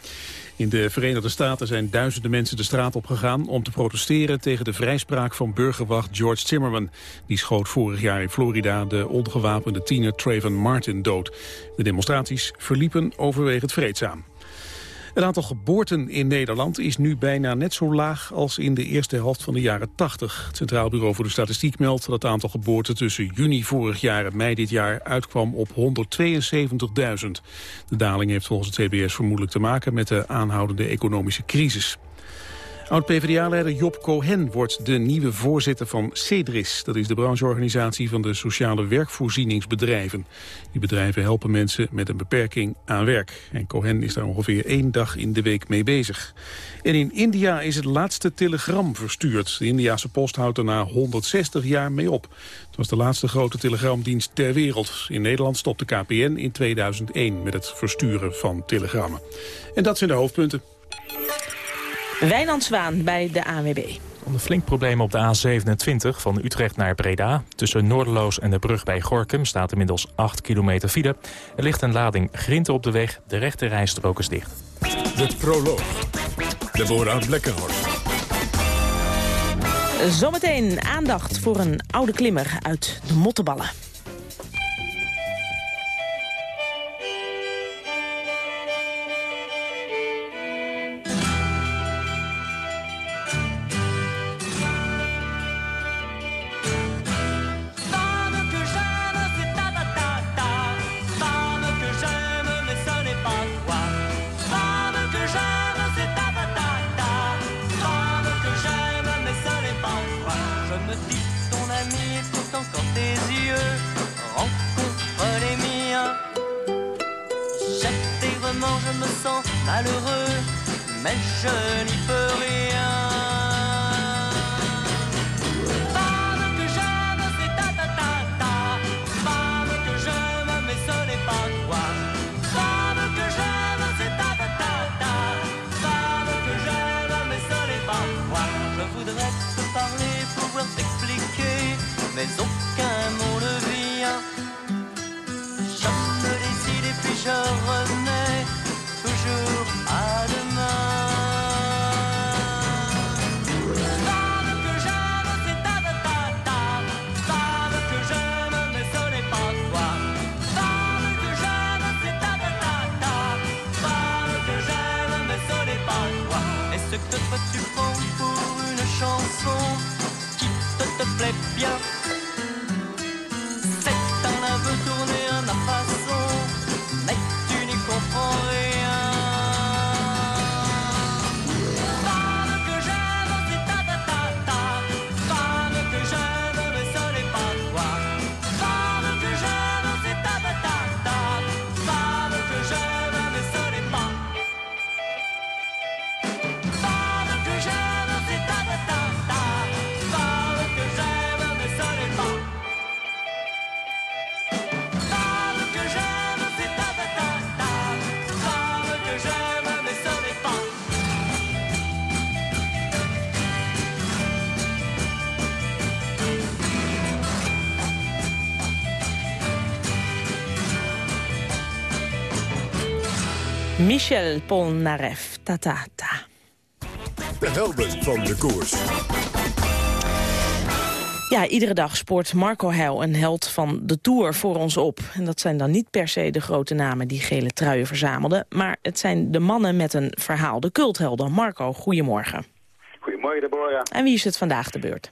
In de Verenigde Staten zijn duizenden mensen de straat op gegaan om te protesteren tegen de vrijspraak van burgerwacht George Zimmerman. Die schoot vorig jaar in Florida de ongewapende tiener Trayvon Martin dood. De demonstraties verliepen overwegend vreedzaam. Het aantal geboorten in Nederland is nu bijna net zo laag als in de eerste helft van de jaren 80. Het Centraal Bureau voor de Statistiek meldt dat het aantal geboorten tussen juni vorig jaar en mei dit jaar uitkwam op 172.000. De daling heeft volgens het CBS vermoedelijk te maken met de aanhoudende economische crisis. Oud-PVDA-leider Job Cohen wordt de nieuwe voorzitter van CEDRIS. Dat is de brancheorganisatie van de sociale werkvoorzieningsbedrijven. Die bedrijven helpen mensen met een beperking aan werk. En Cohen is daar ongeveer één dag in de week mee bezig. En in India is het laatste telegram verstuurd. De Indiase post houdt er na 160 jaar mee op. Het was de laatste grote telegramdienst ter wereld. In Nederland stopte KPN in 2001 met het versturen van telegrammen. En dat zijn de hoofdpunten. Wijnand Zwaan bij de ANWB. Een flink probleem op de A27 van Utrecht naar Breda. Tussen Noorderloos en de brug bij Gorkum staat inmiddels 8 kilometer file. Er ligt een lading grinten op de weg. De rechte rijstrook is dicht. De proloog. Deborah Blekkenhorst. Zometeen aandacht voor een oude klimmer uit de Motteballen. Mais peut-être tu prends pour une chanson qui te plaît bien. Michel Polnareff, Tata. Ta. De helden van de koers. Ja, iedere dag spoort Marco Heil een held van de Tour voor ons op. En dat zijn dan niet per se de grote namen die gele truien verzamelden... maar het zijn de mannen met een verhaal, de culthelden. Marco, goedemorgen. Goedemorgen, Deborah. En wie is het vandaag de beurt?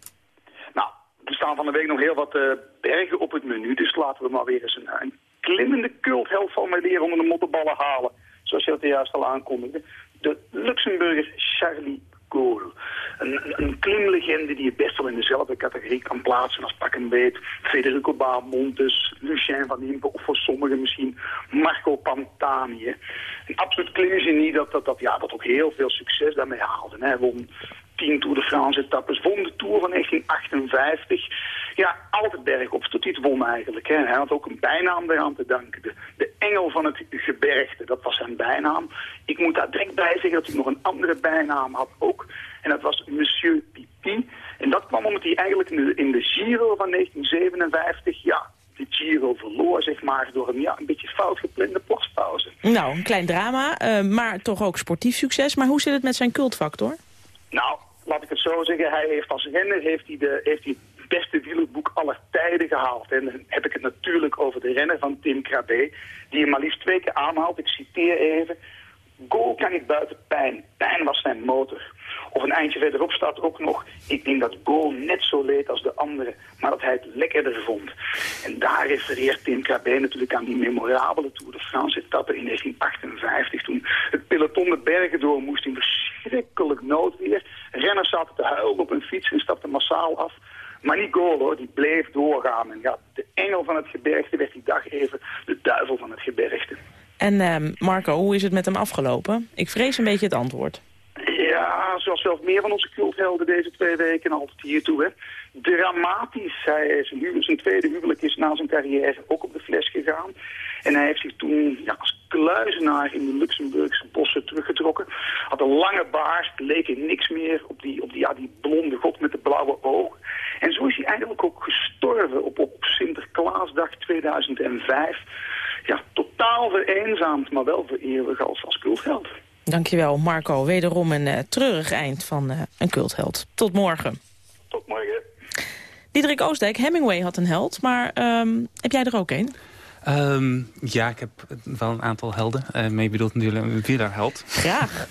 Nou, er staan van de week nog heel wat uh, bergen op het menu... dus laten we maar weer eens een, een klimmende cultheld van mij leren onder de mottenballen halen. Zoals je dat juist al aankondigde. De Luxemburger Charlie Gaulle. Een, een klimlegende die je best wel in dezelfde categorie kan plaatsen als pak en beet. Federico Bahamontes, Lucien van Impe of voor sommigen misschien Marco Pantani. Een absoluut klimgenie dat, dat, dat, ja, dat ook heel veel succes daarmee haalde. Hij won tien Tour de France etappes, won de Tour van 1958. Ja, altijd bergop, tot het won eigenlijk. Hè. Hij had ook een bijnaam eraan te danken. De engel van het gebergte, dat was zijn bijnaam. Ik moet daar direct bij zeggen dat hij nog een andere bijnaam had ook. En dat was Monsieur Pipi. En dat kwam omdat hij eigenlijk in de, in de Giro van 1957... ja, de Giro verloor, zeg maar, door een, ja, een beetje fout geplande postpauze. Nou, een klein drama, uh, maar toch ook sportief succes. Maar hoe zit het met zijn cultfactor? Nou, laat ik het zo zeggen. Hij heeft als renner heeft hij de, heeft hij het beste wielerboek aller tijden gehaald. En dan heb ik het natuurlijk over de renner van Tim Krabbe. Die hem maar liefst twee keer aanhaalt. Ik citeer even. Goal kan niet buiten pijn. Pijn was zijn motor. Of een eindje verderop staat ook nog... ik denk dat Goal net zo leed als de anderen... maar dat hij het lekkerder vond. En daar refereert Tim Krabbe natuurlijk aan die memorabele Tour de France-etappe in 1958... toen het peloton de bergen door moest in verschrikkelijk noodweer. Renners zaten te huilen op hun fiets en stapten massaal af... Maar niet Goal hoor, die bleef doorgaan. En ja, de engel van het gebergte werd die dag even de duivel van het gebergte. En uh, Marco, hoe is het met hem afgelopen? Ik vrees een beetje het antwoord. Ja, zoals zelfs meer van onze culthelden deze twee weken altijd hiertoe. Hè. Dramatisch. Hij nu zijn tweede huwelijk is na zijn carrière ook op de fles gegaan. En hij heeft zich toen ja, als kluizenaar in de Luxemburgse bossen teruggetrokken. Had een lange baard, leek in niks meer op die, op die, ja, die blonde god met de blauwe ogen. En zo is hij eigenlijk ook gestorven op, op Sinterklaasdag 2005. Ja, totaal vereenzaamd, maar wel vereeuwig als, als cultheld. Dankjewel, Marco. Wederom een uh, treurig eind van uh, een cultheld. Tot morgen. Tot morgen. Diederik Oostdijk, Hemingway had een held, maar um, heb jij er ook een? Um, ja, ik heb wel een aantal helden. Uh, mee bedoelt natuurlijk een wielerheld. Graag.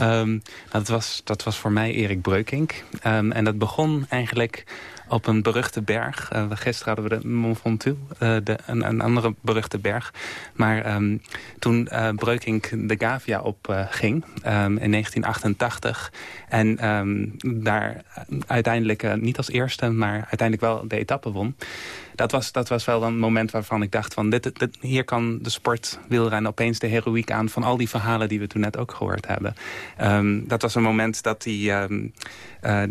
um, nou, dat, was, dat was voor mij Erik Breukink. Um, en dat begon eigenlijk op een beruchte berg. Uh, gisteren hadden we de Mont Ventoux, uh, de, een, een, andere beruchte berg. Maar um, toen uh, Breukink de Gavia opging um, in 1988... en um, daar uiteindelijk niet als eerste, maar uiteindelijk wel de etappe won... Dat was, dat was wel een moment waarvan ik dacht van... Dit, dit, hier kan de sport wielrennen opeens de heroïek aan... van al die verhalen die we toen net ook gehoord hebben. Um, dat was een moment dat hij um, uh,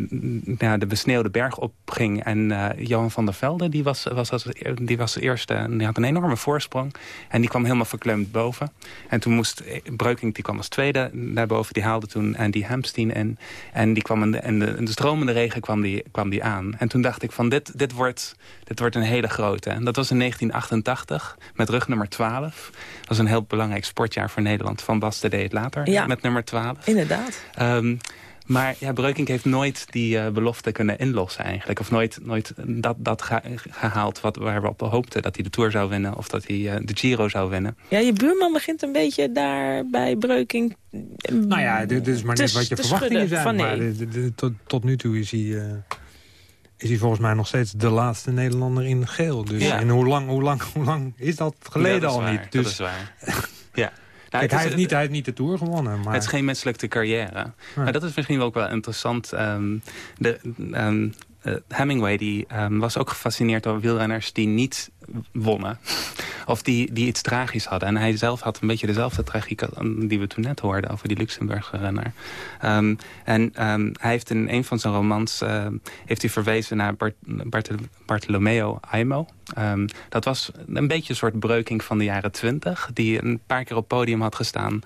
ja, de besneeuwde berg opging. En uh, Johan van der Velde die was, was, als, die was de eerste. Die had een enorme voorsprong. En die kwam helemaal verklemd boven. En toen moest Breukink, die kwam als tweede daarboven. Die haalde toen Andy Hamsteen in. En die kwam in de, in de, in de stromende regen kwam die, kwam die aan. En toen dacht ik van dit, dit, wordt, dit wordt een hele grote. En dat was in 1988 met rug nummer 12. Dat was een heel belangrijk sportjaar voor Nederland. Van Basten deed het later ja, met nummer 12. Inderdaad. Um, maar ja, Breukink heeft nooit die uh, belofte kunnen inlossen eigenlijk. Of nooit, nooit dat, dat ge gehaald wat, waar we op hoopten. Dat hij de Tour zou winnen of dat hij uh, de Giro zou winnen. Ja, je buurman begint een beetje daar bij Breukink... Nou ja, dit is maar net wat je verwachtingen zijn. Nee. Maar de, de, de, tot, tot, nu toe is hij... Uh, is hij volgens mij nog steeds de laatste Nederlander in geel. Dus ja. en hoe lang, hoe, lang, hoe lang is dat geleden ja, dat al waar, niet? Dus, dat is waar. ja. Nou, Kijk, hij, heeft niet, hij heeft niet de Tour gewonnen. Maar... Het is geen menselijke carrière. Maar dat is misschien ook wel interessant. Um, de, um, uh, Hemingway die, um, was ook gefascineerd door wielrenners die niet wonnen. Of die, die iets tragisch hadden. En hij zelf had een beetje dezelfde tragiek die we toen net hoorden... over die Luxemburger renner. Um, en um, hij heeft in een van zijn romans... Uh, heeft hij verwezen naar Bart, Bart, Bartolomeo Aimo. Um, dat was een beetje een soort breuking van de jaren twintig... die een paar keer op podium had gestaan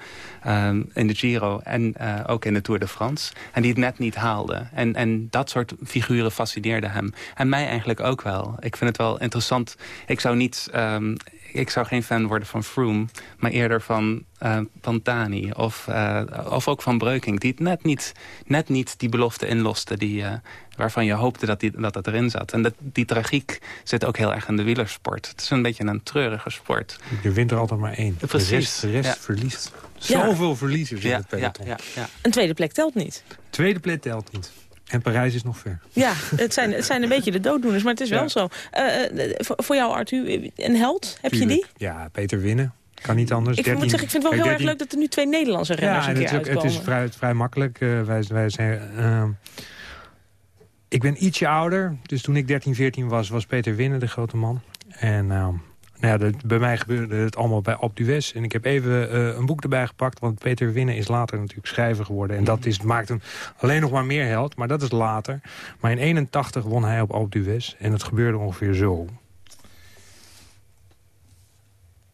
in de Giro... en uh, ook in de Tour de France. En die het net niet haalde. En, en dat soort figuren fascineerde hem. En mij eigenlijk ook wel. Ik vind het wel interessant... Ik zou niet... Um, ik zou geen fan worden van Froome, maar eerder van uh, Pantani of, uh, of ook van Breuking. Die net niet, net niet die belofte inloste die, uh, waarvan je hoopte dat, die, dat het erin zat. En dat, die tragiek zit ook heel erg in de wielersport. Het is een beetje een treurige sport. Je wint er altijd maar één. Precies. De rest, de rest Ja. verliest. Zoveel verliezers in Ja, het peloton. ja, ja, ja. Een tweede plek telt niet. Tweede plek telt niet. En Parijs is nog ver. Ja, het zijn, het zijn een beetje de dooddoeners, maar het is wel zo. Eh, eh, voor, jou, Arthur, een held? Heb je die? Ja, Peter Winnen. Kan niet anders. Ik 13 moet zeggen, ik vind het wel heel erg 13 leuk dat er nu twee Nederlandse renners Ja, een en keer het, is ook- het is vrij, vrij makkelijk. Eh, wij, wij zijn, ehm, ik ben ietsje ouder. Dus toen ik 13, 14 was, was Peter Winnen de grote man. En ehm, nou ja, dat- bij mij gebeurde het allemaal bij d'Huez. En ik heb even eh, een boek erbij gepakt. Want Peter Winnen is later natuurlijk schrijver geworden. En dat is, maakt hem alleen nog maar meer held. Maar dat is later. Maar in 81 won hij op d'Huez. En het gebeurde ongeveer zo.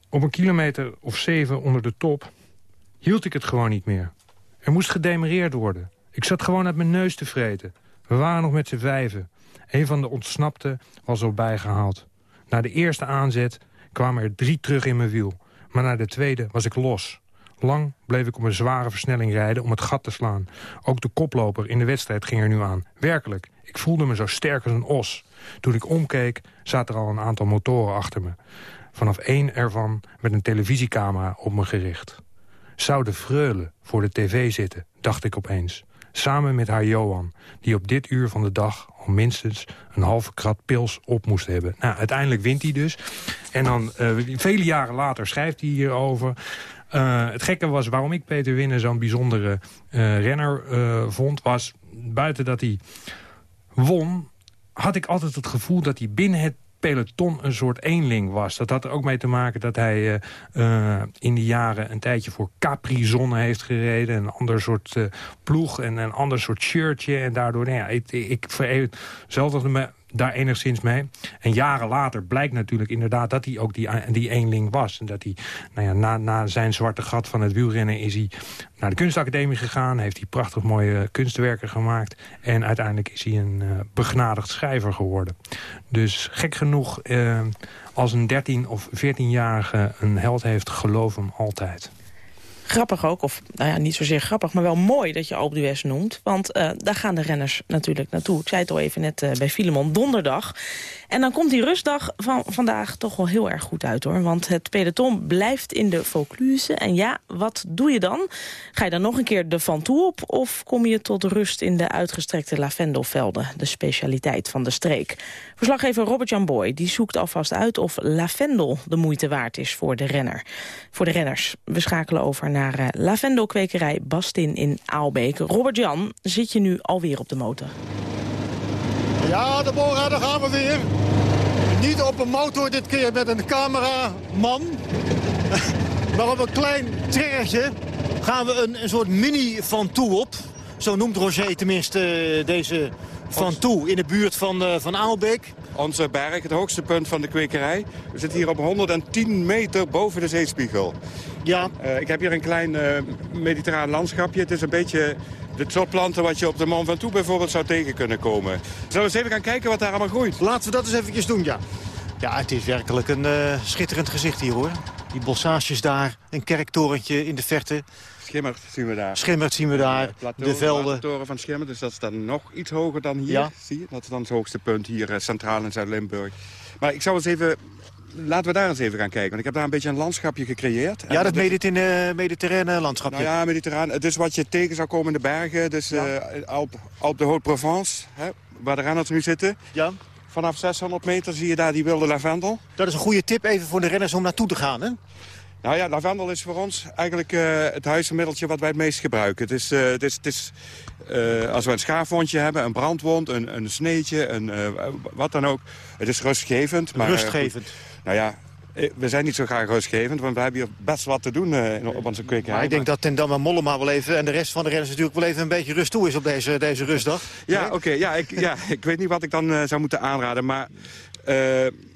Op een kilometer of zeven onder de top hield ik het gewoon niet meer. Er moest gedemereerd worden. Ik zat gewoon uit mijn neus te vreten. We waren nog met z'n vijven. Een van de ontsnapten was al bijgehaald. Na de eerste aanzet kwamen er drie terug in mijn wiel. Maar na de tweede was ik los. Lang bleef ik op een zware versnelling rijden om het gat te slaan. Ook de koploper in de wedstrijd ging er nu aan. Werkelijk, ik voelde me zo sterk als een os. Toen ik omkeek, zaten er al een aantal motoren achter me. Vanaf één ervan werd een televisiecamera op me gericht. Zou de freule voor de tv zitten, dacht ik opeens. Samen met haar Johan, die op dit uur van de dag... al minstens een halve krat pils op moest hebben. Nou, uiteindelijk wint hij dus. En dan, eh, vele jaren later, schrijft hij hierover... Eh, het gekke was waarom ik Peter Winnen zo'n bijzondere eh, renner vond... was buiten dat hij won, had ik altijd het gevoel dat hij binnen het peloton een soort eenling was. Dat had er ook mee te maken dat hij eh, eh, in die jaren een tijdje voor Capri-Zonne heeft gereden. Een ander soort eh, ploeg en een ander soort shirtje. En daardoor, nou ja, ik, ik vereenzelvigde me daar enigszins mee. En jaren later blijkt natuurlijk inderdaad dat hij ook die, die eenling was. En dat hij, nou ja, na, na zijn zwarte gat van het wielrennen is hij naar de kunstacademie gegaan. Heeft hij prachtig mooie kunstwerken gemaakt. En uiteindelijk is hij een uh, begnadigd schrijver geworden. Dus gek genoeg, uh, als een 13 of 14-jarige een held heeft, geloof hem altijd. Grappig ook, of nou ja, niet zozeer grappig, maar wel mooi dat je Alpe noemt. Want uh, daar gaan de renners natuurlijk naartoe. Ik zei het al even net uh, bij Filemon, donderdag. En dan komt die rustdag van vandaag toch wel heel erg goed uit hoor. Want het peloton blijft in de Vaucluse. En ja, wat doe je dan? Ga je dan nog een keer de Van Toe op? Of kom je tot rust in de uitgestrekte lavendelvelden? De specialiteit van de streek. Verslaggever Robert-Jan Boy die zoekt alvast uit of lavendel de moeite waard is voor de renner. Voor de renners. We schakelen over naar uh, lavendelkwekerij Bastin in Aalbeek. Robert-Jan, zit je nu alweer op de motor? Ja, de Bora, daar gaan we weer. Niet op een motor, dit keer met een cameraman. maar op een klein trerretje gaan we een, een soort mini Van Toe op. Zo noemt Roger tenminste deze Van Toe in de buurt van, uh, van Aalbeek. Onze berg, het hoogste punt van de kwekerij. We zitten hier op 110 meter boven de zeespiegel. Ja. Uh, ik heb hier een klein uh, mediterraan landschapje. Het is een beetje het soort planten wat je op de Mont Ventoux bijvoorbeeld zou tegen kunnen komen. Zullen we eens even gaan kijken wat daar allemaal groeit? Laten we dat eens eventjes doen, ja. Ja, het is werkelijk een uh, schitterend gezicht hier, hoor. Die bossages daar, een kerktorentje in de verte. Schimmert zien we daar. Schimmert zien we daar, plateau, de velden. De toren van Schimmert, dus dat is dan nog iets hoger dan hier. Ja. Zie je? Dat is dan het hoogste punt hier, uh, centraal in Zuid-Limburg. Maar ik zou eens even laten we daar eens even gaan kijken. Want ik heb daar een beetje een landschapje gecreëerd. Ja, dat mediterrane, mediterrane landschapje. Nou ja, mediterraan. Het is wat je tegen zou komen in de bergen. Dus ja. uh, Alp, Alp de Haute-Provence, waar de renners nu zitten. Ja. Vanaf 600 meter zie je daar die wilde lavendel. Dat is een goede tip even voor de renners om naartoe te gaan, hè? Nou ja, lavendel is voor ons eigenlijk uh, het huismiddeltje wat wij het meest gebruiken. Het is, uh, het is, het is uh, als we een schaafwondje hebben, een brandwond, een, een sneetje, een, wat dan ook. Het is rustgevend. Maar, rustgevend. nou ja, we zijn niet zo graag rustgevend, want we hebben hier best wat te doen op onze kwekerij. Maar ik denk dat Tendam Mollema wel even en de rest van de renners natuurlijk wel even een beetje rust toe is op deze, deze rustdag. Ja, oké. Okay, ja, ik, ja, ik weet niet wat ik dan zou moeten aanraden, maar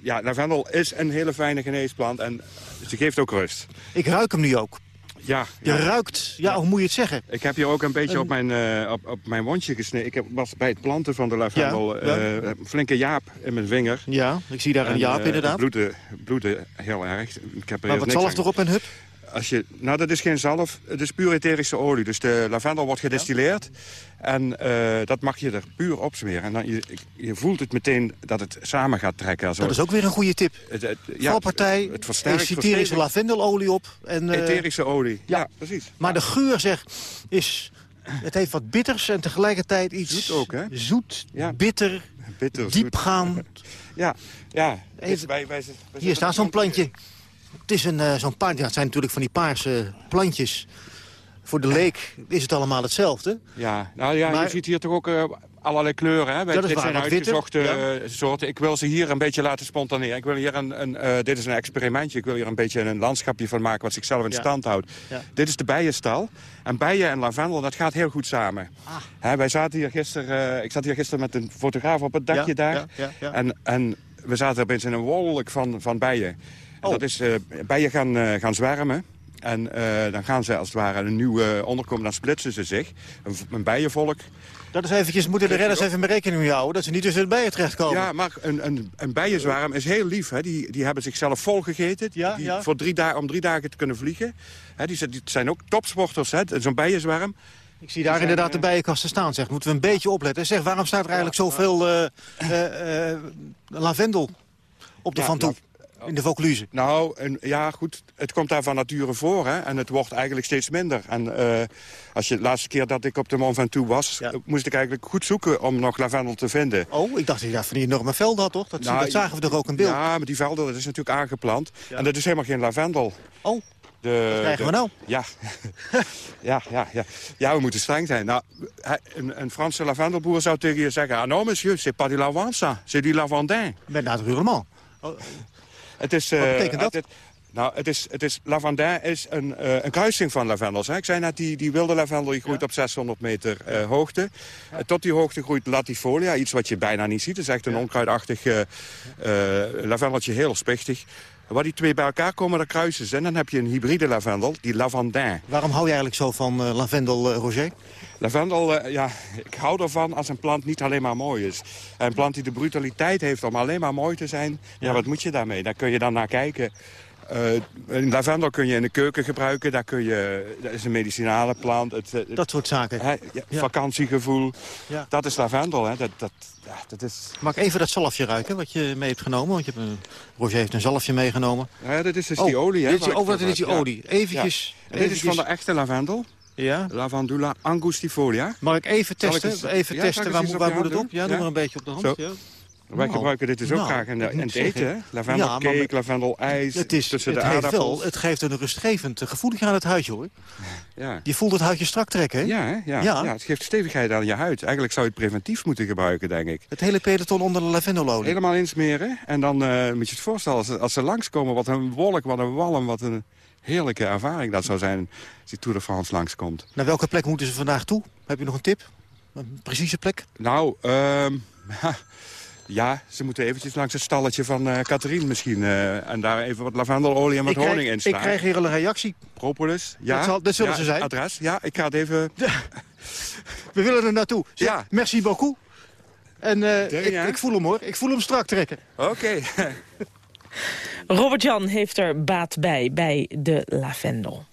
ja, lavendel is een hele fijne geneesplant en ze geeft ook rust. Ik ruik hem nu ook. Ja, Je ruikt, ja, hoe moet je het zeggen? Ik heb hier ook een beetje Een- op, mijn, eh, op, op mijn wondje gesneden. Ik heb, was bij het planten van de lavendel Ja, eh, een flinke jaap in mijn vinger. Ja, ik zie daar een En, jaap eh, inderdaad. Het bloedde, bloedde heel erg. Ik heb er Maar wat zalf aan- erop en hup? Als je, nou, dat is geen zalf. Het is puur etherische olie. Dus de lavendel wordt gedestilleerd. En eh, dat mag je er puur op smeren. En dan, je, je voelt het meteen dat het samen gaat trekken. Dat is ook weer een goede tip. Het, het, ja, Valpartij, het versterkt, etherische lavendelolie op. En, eh, Etherische olie, ja, precies. Maar de geur, zeg, is... Het heeft wat bitters en tegelijkertijd iets... Zoet ook, hè? Zoet, bitter, diepgaand. Ja, ja. Even- wij, wij, wij Hier staat zo'n plantje. Het is een, eh, zo'n paard. Ja, het zijn natuurlijk van die paarse plantjes. Voor de leek is het allemaal hetzelfde. Ja, nou ja, Maar- je ziet hier toch ook eh, allerlei kleuren. Hè? Dat is dit waar, zijn witte, uitgezochte ja. eh, soorten. Ik wil ze hier een beetje laten spontaneren. Ik wil hier een, een, dit is een experimentje. Ik wil hier een beetje een landschapje van maken wat zichzelf in stand houdt. Ja. Dit is de bijenstal. En bijen en lavendel, dat gaat heel goed samen. Ah. Hè, wij zaten hier gisteren, ik zat hier gisteren met een fotograaf op het dakje Ja, daar. En, en we zaten opeens in een wolk van, van bijen. Oh. Dat is, eh, bijen gaan, eh, gaan zwermen. En eh, dan gaan ze als het ware een nieuw eh, onderkomen, dan splitsen ze zich. Een, bijenvolk. Dat is eventjes, moeten de redders even rekening mee houden... dat ze niet tussen de bijen terechtkomen. Ja, maar een, een, een bijenzwarm is heel lief. Hè. Die, die hebben zichzelf volgegeten. Ja, die, ja. Voor drie dagen, om drie dagen te kunnen vliegen. Hè, die, zijn- die zijn ook topsporters, zo'n bijenzwarm. Ik zie daar inderdaad de bijenkasten staan, zeg. Moeten we een beetje opletten. Zeg, waarom staat er eigenlijk zoveel lavendel op de Ja, Van Toe? In de Vaucluse. Nou, een, ja, goed. Het komt daar van nature voor, hè. En het wordt eigenlijk steeds minder. En eh, als je de laatste keer dat ik op de Mont Ventoux was... moest ik eigenlijk goed zoeken om nog lavendel te vinden. Oh, ik dacht dat je daar van die enorme velden had, toch? Dat, Nou, dat zagen we toch ook in beeld? Ja, maar die velden, dat is natuurlijk aangeplant. En dat is helemaal geen lavendel. Oh, de, wat krijgen we de- nou? Ja. ja, ja, ja. Ja, we moeten streng zijn. Nou, een, een Franse lavendelboer zou tegen je zeggen... Ah non, monsieur, c'est pas du lavande, ça. C'est du lavandin. Met natuurlijk Het is... Wat eh, betekent dat? Het, nou, het is, het is, lavandin is een, eh, een kruising van lavendels. Hè. Ik zei net, die, die wilde lavendel die groeit op 600 meter eh, hoogte. Eh, tot die hoogte groeit latifolia, iets wat je bijna niet ziet. Het is echt een onkruidachtig eh, eh, lavendeltje, heel spichtig. Waar die twee bij elkaar komen, daar kruisen ze. En dan heb je een hybride lavendel, die lavandin. Waarom hou je eigenlijk zo van eh, lavendel, eh, Roger? Lavendel, eh, ja, ik hou ervan als een plant niet alleen maar mooi is. Een plant die de brutaliteit heeft om alleen maar mooi te zijn, ja, wat moet je daarmee? Daar kun je dan naar kijken. Eh, een lavendel kun je in de keuken gebruiken. Daar kun je, dat is een medicinale plant. Het, eh, Dat soort zaken. ja, Vakantiegevoel. Ja. Dat is lavendel. Hè. Dat, dat, ja, dat is, Mag ik even dat zalfje ruiken wat je mee hebt genomen? Want je hebt een, Roger heeft een zalfje meegenomen. ja, dat is dus Oh, die olie. Hè, dit is ik oh, is die olie? Eventjes-. En Dit is eventjes- van de echte lavendel. Ja. Lavandula angustifolia. Mag ik even ik testen? eens- even testen, ik waar, waar moet het op? Ja, doe maar een beetje op de hand. Zo. Wij Nou, gebruiken dit dus ook nou, graag in, de- in het eten. zeggen- Hè? Lavendel Ja, maar cake, met- lavendel ijs, Het, is, tussen het, de aardappels. wel, het geeft een rustgevend gevoeletje aan het huidje, hoor. Ja. Je voelt het huidje strak trekken, hè? Ja, hè? Ja, Ja. ja. het geeft stevigheid aan je huid. Eigenlijk zou je het preventief moeten gebruiken, denk ik. Het hele peloton onder de lavendelolie. Helemaal insmeren. En dan eh, moet je het voorstellen, als ze, als ze langskomen, wat een wolk, wat een walm, wat een heerlijke ervaring dat zou zijn als die Tour de France langskomt. Naar welke plek moeten ze vandaag toe? Heb je nog een tip? Een precieze plek? Nou, ehm, ja, ze moeten eventjes langs het stalletje van eh Catherine misschien. eh, en daar even wat lavendelolie en wat Ik krijg- honing in ik slaan. krijg hier al een reactie. Propolis, ja. Dat zal- dat zullen ja, ze zijn. Adres, ja, ik ga het even... We willen er naartoe. Zeg, Ja. Merci beaucoup. En eh, ik, ik voel hem hoor. Ik voel hem strak trekken. Oké. Robert-Jan heeft er baat bij, bij de lavendel.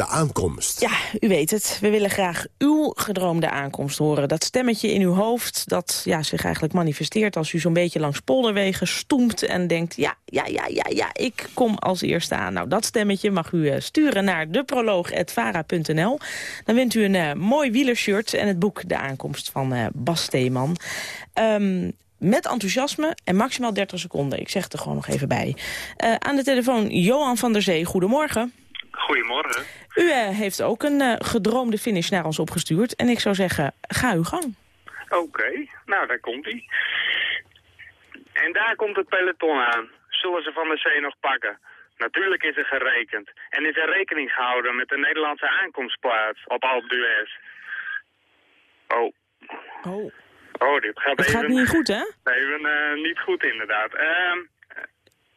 De aankomst. Ja, u weet het. We willen graag uw gedroomde aankomst horen. Dat stemmetje in uw hoofd dat ja, zich eigenlijk manifesteert... als u zo'n beetje langs polderwegen stoemt en denkt... ja, ja, ja, ja, ja, ik kom als eerste aan. Nou, dat stemmetje mag u eh, sturen naar deproloog.vara.nl. Dan wint u een eh, mooi wielershirt en het boek De Aankomst van eh, Bas Steeman. Ehm, met enthousiasme en maximaal 30 seconden. Ik zeg het er gewoon nog even bij. Aan de telefoon Johan van der Zee. Goedemorgen. Goedemorgen. U eh, heeft ook een eh, gedroomde finish naar ons opgestuurd. En ik zou zeggen, ga uw gang. Oké, nou daar komt hij. En daar komt het peloton aan. Zullen ze Van der Zee nog pakken? Natuurlijk is er gerekend. En is er rekening gehouden met de Nederlandse aankomstplaats op Alpe d'Huez. Oh. Oh. Oh, dit gaat Het even... gaat niet goed, hè? Even eh, niet goed inderdaad. Ehm,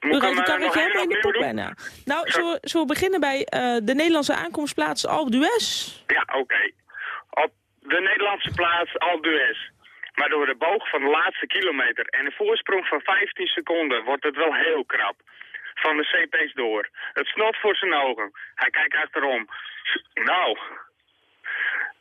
U rijdt karretje helemaal in de poep bijna. Nou, zullen we, zullen we beginnen bij eh, de Nederlandse aankomstplaats Alpe d'Huez? Ja, oké. Op de Nederlandse plaats Alpe d'Huez. Maar door de boog van de laatste kilometer en een voorsprong van 15 seconden wordt het wel heel krap. Van de CP's door. Het snot voor zijn ogen. Hij kijkt achterom. Nou.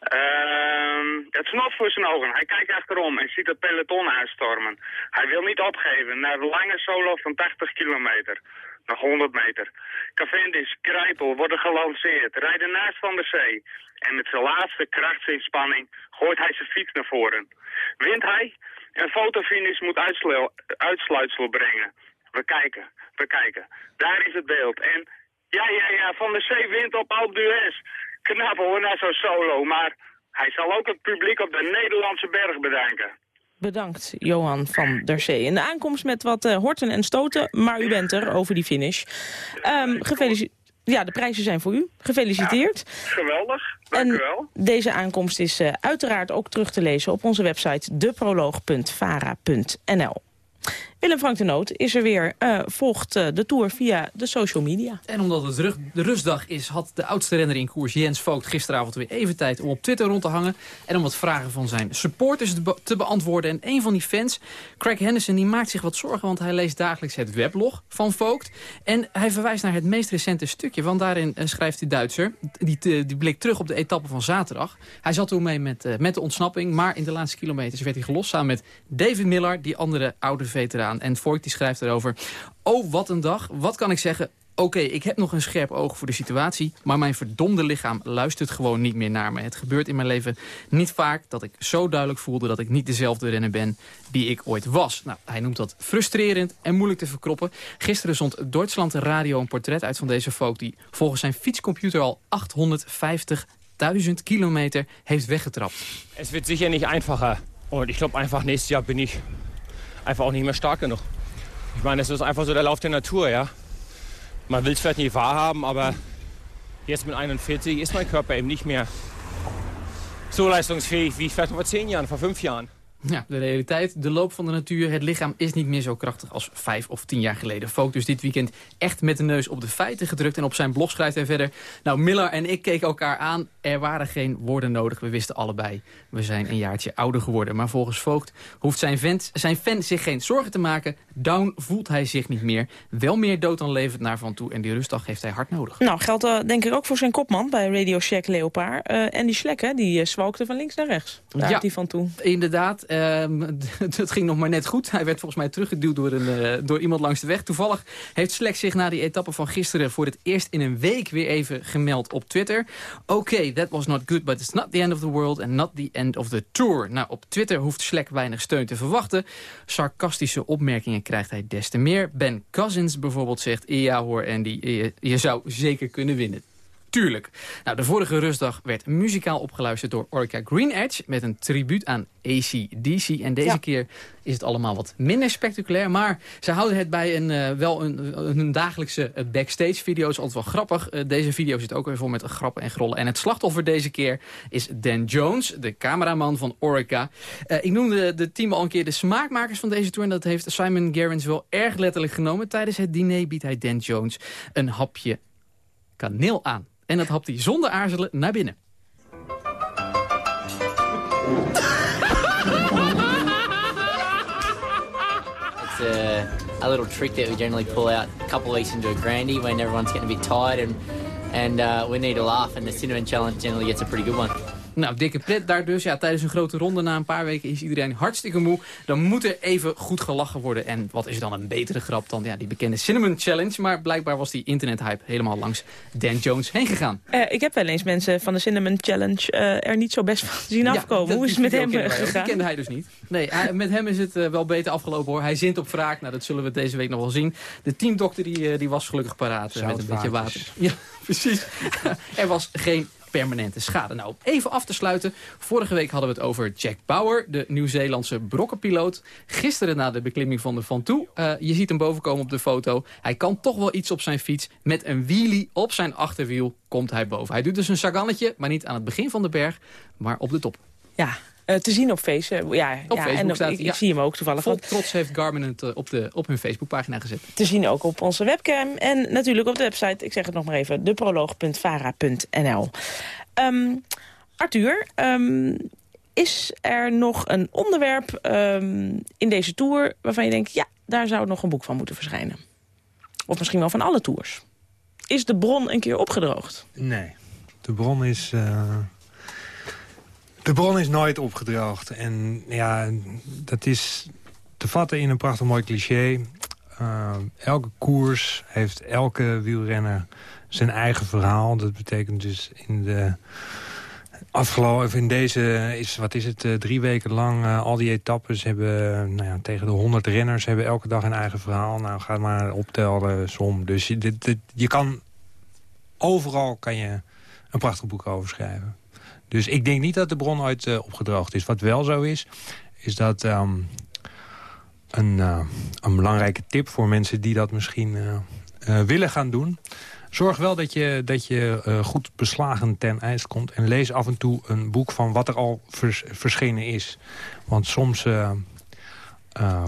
Ehm het snot voor zijn ogen. Hij kijkt achterom en ziet het peloton aanstormen. Hij wil niet opgeven na de lange solo van 80 kilometer. Nog 100 meter. Cavendish, Krijpel worden gelanceerd, rijden naast Van der Zee. En met zijn laatste krachtsinspanning gooit hij zijn fiets naar voren. Wint hij? Een fotofinish moet uitslu- uitsluitsel brengen. We kijken, we kijken. Daar is het beeld. En ja, ja, ja, Van der Zee wint op Alpe d'Huez. Knap hoor, na zo'n solo. Maar hij zal ook het publiek op de Nederlandse berg bedanken. Bedankt, Johan van der Zee. En de aankomst met wat eh, horten en stoten, maar u bent er over die finish. Ehm gefeliciteerd. Ja, de prijzen zijn voor u. Gefeliciteerd. Geweldig, dank en u wel. deze aankomst is eh, uiteraard ook terug te lezen op onze website deproloog.vara.nl. Willem Frank de Noot is er weer, eh, volgt eh, de Tour via de social media. En omdat het de rustdag is, had de oudste renner in koers Jens Vogt gisteravond weer even tijd om op Twitter rond te hangen. En om wat vragen van zijn supporters te, be- te beantwoorden. En een van die fans, Craig Henderson, die maakt zich wat zorgen, want hij leest dagelijks het weblog van Vogt. En hij verwijst naar het meest recente stukje, want daarin eh, schrijft die Duitser, die, die blikt terug op de etappe van zaterdag. Hij zat toen mee met, met de ontsnapping, maar in de laatste kilometers werd hij gelost samen met David Miller, die andere oude veteraan. En Voigt die schrijft erover, oh wat een dag, wat kan ik zeggen... Oké, ik heb nog een scherp oog voor de situatie... maar mijn verdomde lichaam luistert gewoon niet meer naar me. Het gebeurt in mijn leven niet vaak dat ik zo duidelijk voelde... dat ik niet dezelfde renner ben die ik ooit was. Nou, hij noemt dat frustrerend en moeilijk te verkroppen. Gisteren zond Duitsland Radio een portret uit van deze folk... die volgens zijn fietscomputer al 850.000 kilometer heeft weggetrapt. Es wird sicher nicht einfacher. Und ich glaube einfach, nächstes Jahr bin ich einfach auch nicht mehr stark genug. Ich meine, es ist einfach so der Lauf der Natur, ja. Man will es vielleicht nicht wahrhaben, aber jetzt mit 41 ist mein Körper eben nicht mehr so leistungsfähig wie vielleicht vor 10 Jahren, vor 5 Jahren. Ja, de realiteit, de loop van de natuur. Het lichaam is niet meer zo krachtig als vijf of tien jaar geleden. Folk dus dit weekend echt met de neus op de feiten gedrukt. En op zijn blog schrijft hij verder... Nou, Miller en ik keken elkaar aan. Er waren geen woorden nodig. We wisten allebei. We zijn een jaartje ouder geworden. Maar volgens Vogt hoeft zijn, vent, zijn fan zich geen zorgen te maken. Down voelt hij zich niet meer. Wel meer dood dan levend naar van toe. En die rustdag heeft hij hard nodig. Nou, geldt uh, denk ik ook voor zijn kopman bij Radio Shack Leopard. Uh, en die Schlek, hè, die uh, zwalkte van links naar rechts. Daar ja, die van toe. inderdaad. het ging nog maar net goed. Hij werd volgens mij teruggeduwd door, een, uh, door iemand langs de weg. Toevallig heeft Slek zich na die etappe van gisteren... voor het eerst in een week weer even gemeld op Twitter. Oké, that was not good, but it's not the end of the world... and not the end of the tour. Nou, op Twitter hoeft Slek weinig steun te verwachten. Sarcastische opmerkingen krijgt hij des te meer. Ben Cousins bijvoorbeeld zegt... ja hoor Andy, je zou zeker kunnen winnen. Tuurlijk. Nou, de vorige rustdag werd muzikaal opgeluisterd door Orca Green Edge... met een tribuut aan ACDC. En deze ja. keer is het allemaal wat minder spectaculair. Maar ze houden het bij een, uh, wel een, een dagelijkse uh, backstage video. is altijd wel grappig. Uh, deze video zit ook weer vol met grappen en grollen. En het slachtoffer deze keer is Dan Jones, de cameraman van Orica. ik noemde de team al een keer de smaakmakers van deze tour. En dat heeft Simon Gerrans wel erg letterlijk genomen. Tijdens het diner biedt hij Dan Jones een hapje kaneel aan. En dat hapt hij zonder aarzelen naar binnen. It's a, little trick that we generally pull out a couple weeks into a grandy when everyone's getting a bit tired and, and uh, we need a laugh. And the cinnamon challenge generally gets a pretty good one. Nou, dikke pret daar dus. Ja, tijdens een grote ronde na een paar weken is iedereen hartstikke moe. Dan moet er even goed gelachen worden. En wat is dan een betere grap dan ja, die bekende Cinnamon Challenge. Maar blijkbaar was die internethype helemaal langs Dan Jones heen gegaan. Uh, ik heb wel eens mensen van de Cinnamon Challenge uh, er niet zo best van zien ja, afkomen. Dat, Hoe is het met hem gegaan? Die kende hij dus niet. Nee, hij, met hem is het uh, wel beter afgelopen hoor. Hij zint op wraak. Nou, dat zullen we deze week nog wel zien. De teamdokter die, die was gelukkig paraat met een beetje water. Ja, precies. er was geen permanente schade. Nou, even af te sluiten. Vorige week hadden we het over Jack Bauer, de Nieuw-Zeelandse brokkenpiloot. Gisteren na de beklimming van de Van Toe. Uh, je ziet hem bovenkomen op de foto. Hij kan toch wel iets op zijn fiets. Met een wheelie op zijn achterwiel komt hij boven. Hij doet dus een sagannetje, maar niet aan het begin van de berg, maar op de top. Ja, Eh, te zien op Facebook. Ja, Op ja, Facebook en op- staat ik, hij, ik ja. zie hem ook toevallig. Vol trots heeft Garmin het eh, op, de, op hun Facebookpagina gezet. te zien ook op onze webcam. En natuurlijk op de website, ik zeg het nog maar even, deproloog.vara.nl. Ehm Arthur, ehm, is er nog een onderwerp ehm, in deze tour waarvan je denkt... ja, daar zou nog een boek van moeten verschijnen? Of misschien wel van alle tours. Is de bron een keer opgedroogd? Nee, de bron is... eh, de bron is nooit opgedroogd. En ja, dat is te vatten in een prachtig mooi cliché. Eh, elke koers heeft elke wielrenner zijn eigen verhaal. Dat betekent dus in de afgelopen, in deze, is, wat is het, eh, drie weken lang... eh, al die etappes hebben, nou ja, tegen de 100 renners... hebben elke dag een eigen verhaal. Nou, ga maar optellen, som. Dus je, dit- je kan overal kan je een prachtig boek over schrijven. Dus ik denk niet dat de bron ooit eh, opgedroogd is. Wat wel zo is, is dat ehm, een, eh, een belangrijke tip voor mensen die dat misschien eh, willen gaan doen. Zorg wel dat je, dat je goed beslagen ten ijs komt. En lees af en toe een boek van wat er al vers- verschenen is. Want soms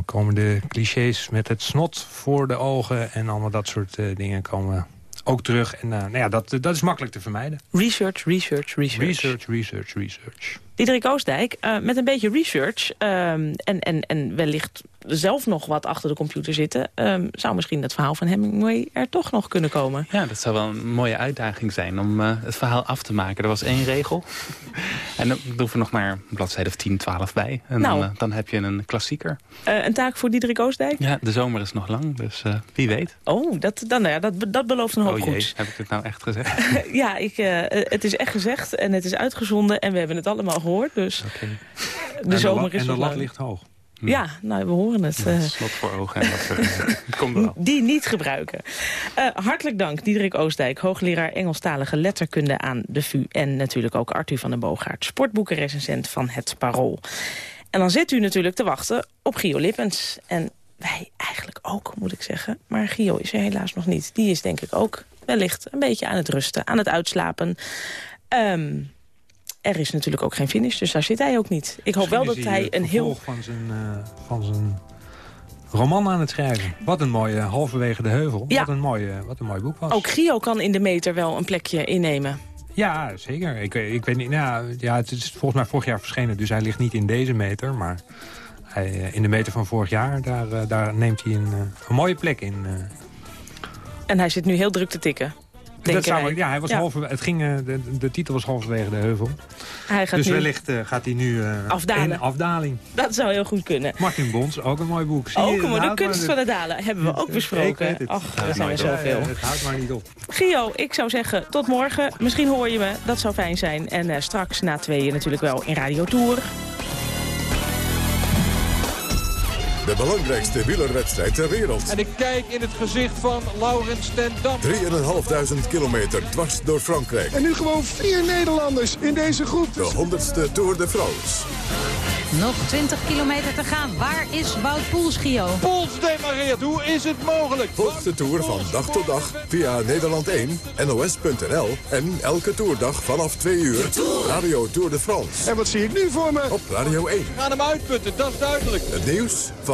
komen de clichés met het snot voor de ogen... en allemaal dat soort dingen komen ook terug. En eh, nou ja, dat, dat is makkelijk te vermijden. Research, research, research. Research, research, research. Diederik Oostdijk, eh, met een beetje research ehm, en, en, en wellicht zelf nog wat achter de computer zitten... ehm, zou misschien dat verhaal van Hemingway er toch nog kunnen komen. Ja, dat zou wel een mooie uitdaging zijn om eh, het verhaal af te maken. Er was één regel. en dan doen we nog maar een bladzijde of 10, 12 bij. En Nou. dan, eh, dan heb je een klassieker. Een taak voor Diederik Oostdijk? Ja, de zomer is nog lang, dus wie weet. Oh, dat, dan, ja, dat, dat belooft een hoop oh jee, goeds. heb ik dit nou echt gezegd? ja, ik, het is echt gezegd en het is uitgezonden en we hebben het allemaal gehoord. Dus de En de zomer is En de lat ligt hoog. Ja, nou, we horen het. eh, Slot voor ogen en dat dingen. Komt wel. die niet gebruiken. Eh, hartelijk dank, Diederik Oostdijk, hoogleraar Engelstalige letterkunde aan de VU. En natuurlijk ook Arthur van den Boogaard, sportboekenrecensent van Het Parool. En dan zit u natuurlijk te wachten op Gio Lippens. En wij eigenlijk ook, moet ik zeggen. Maar Gio is er helaas nog niet. Die is denk ik ook wellicht een beetje aan het rusten, aan het uitslapen. Ehm, er is natuurlijk ook geen finish, dus daar zit hij ook niet. Ik hoop wel dat hij een heel... van zijn, eh, van zijn roman aan het schrijven. Wat een mooie halverwege de heuvel. Ja. Wat, een mooie, wat een mooi boek was. Ook Gio kan in de meter wel een plekje innemen. Ja, zeker. Ik, weet- ik weet niet. Nou, ja, het is volgens mij vorig jaar verschenen, dus hij ligt niet in deze meter. Maar hij, eh, in de meter van vorig jaar, daar, eh, daar neemt hij een, een mooie plek in. En hij zit nu heel druk te tikken. Dat zou, ja, hij was Ja. halver, het ging, eh, de, de titel was halverwege de heuvel. Hij gaat dus wellicht eh, gaat hij nu Afdalen. in afdaling. Dat zou heel goed kunnen. Martin Bons, ook een mooi boek. Zie Ook een mooi, de kunst de- van het dalen hebben we ook besproken. Ach, er zijn er maar- zoveel. Het houdt maar niet op. Gio, ik zou zeggen tot morgen. Misschien hoor je me, dat zou fijn zijn. En straks na tweeën natuurlijk wel in Radio Tour. De belangrijkste wielerwedstrijd ter wereld. En ik kijk in het gezicht van Laurens ten Dam. 3.500 kilometer dwars door Frankrijk. En nu gewoon vier Nederlanders in deze groep. De 100ste Tour de France. Nog 20 kilometer te gaan. Waar is Wout Poels, Gio? Poels demareert. Hoe is het mogelijk? Volg de Tour van dag tot dag via Nederland 1, NOS.nl en elke toerdag vanaf 2 uur. Radio Tour de France. En wat zie ik nu voor me? Op Radio 1. We gaan hem uitputten, dat is duidelijk. Het nieuws van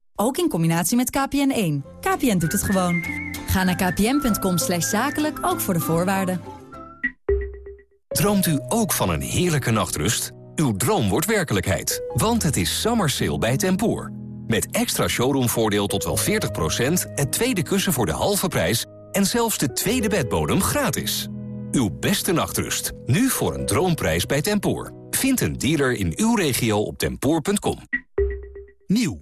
Ook in combinatie met KPN1. KPN doet het gewoon. Ga naar kpn.com zakelijk, ook voor de voorwaarden. Droomt u ook van een heerlijke nachtrust? Uw droom wordt werkelijkheid, want het is summer sale bij Tempoor. Met extra showroomvoordeel tot wel 40%, het tweede kussen voor de halve prijs... en zelfs de tweede bedbodem gratis. Uw beste nachtrust, nu voor een droomprijs bij Tempoor. Vind een dealer in uw regio op tempoor.com. Nieuw,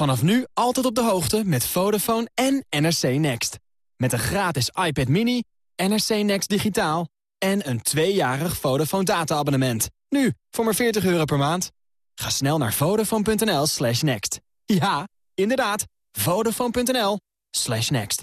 Vanaf nu altijd op de hoogte met Vodafone en NRC Next. Met een gratis iPad mini, NRC Next digitaal en een tweejarig Vodafone data-abonnement. Nu, voor maar 40 euro per maand. Ga snel naar vodafone.nl slash next. Ja, inderdaad, vodafone.nl slash next.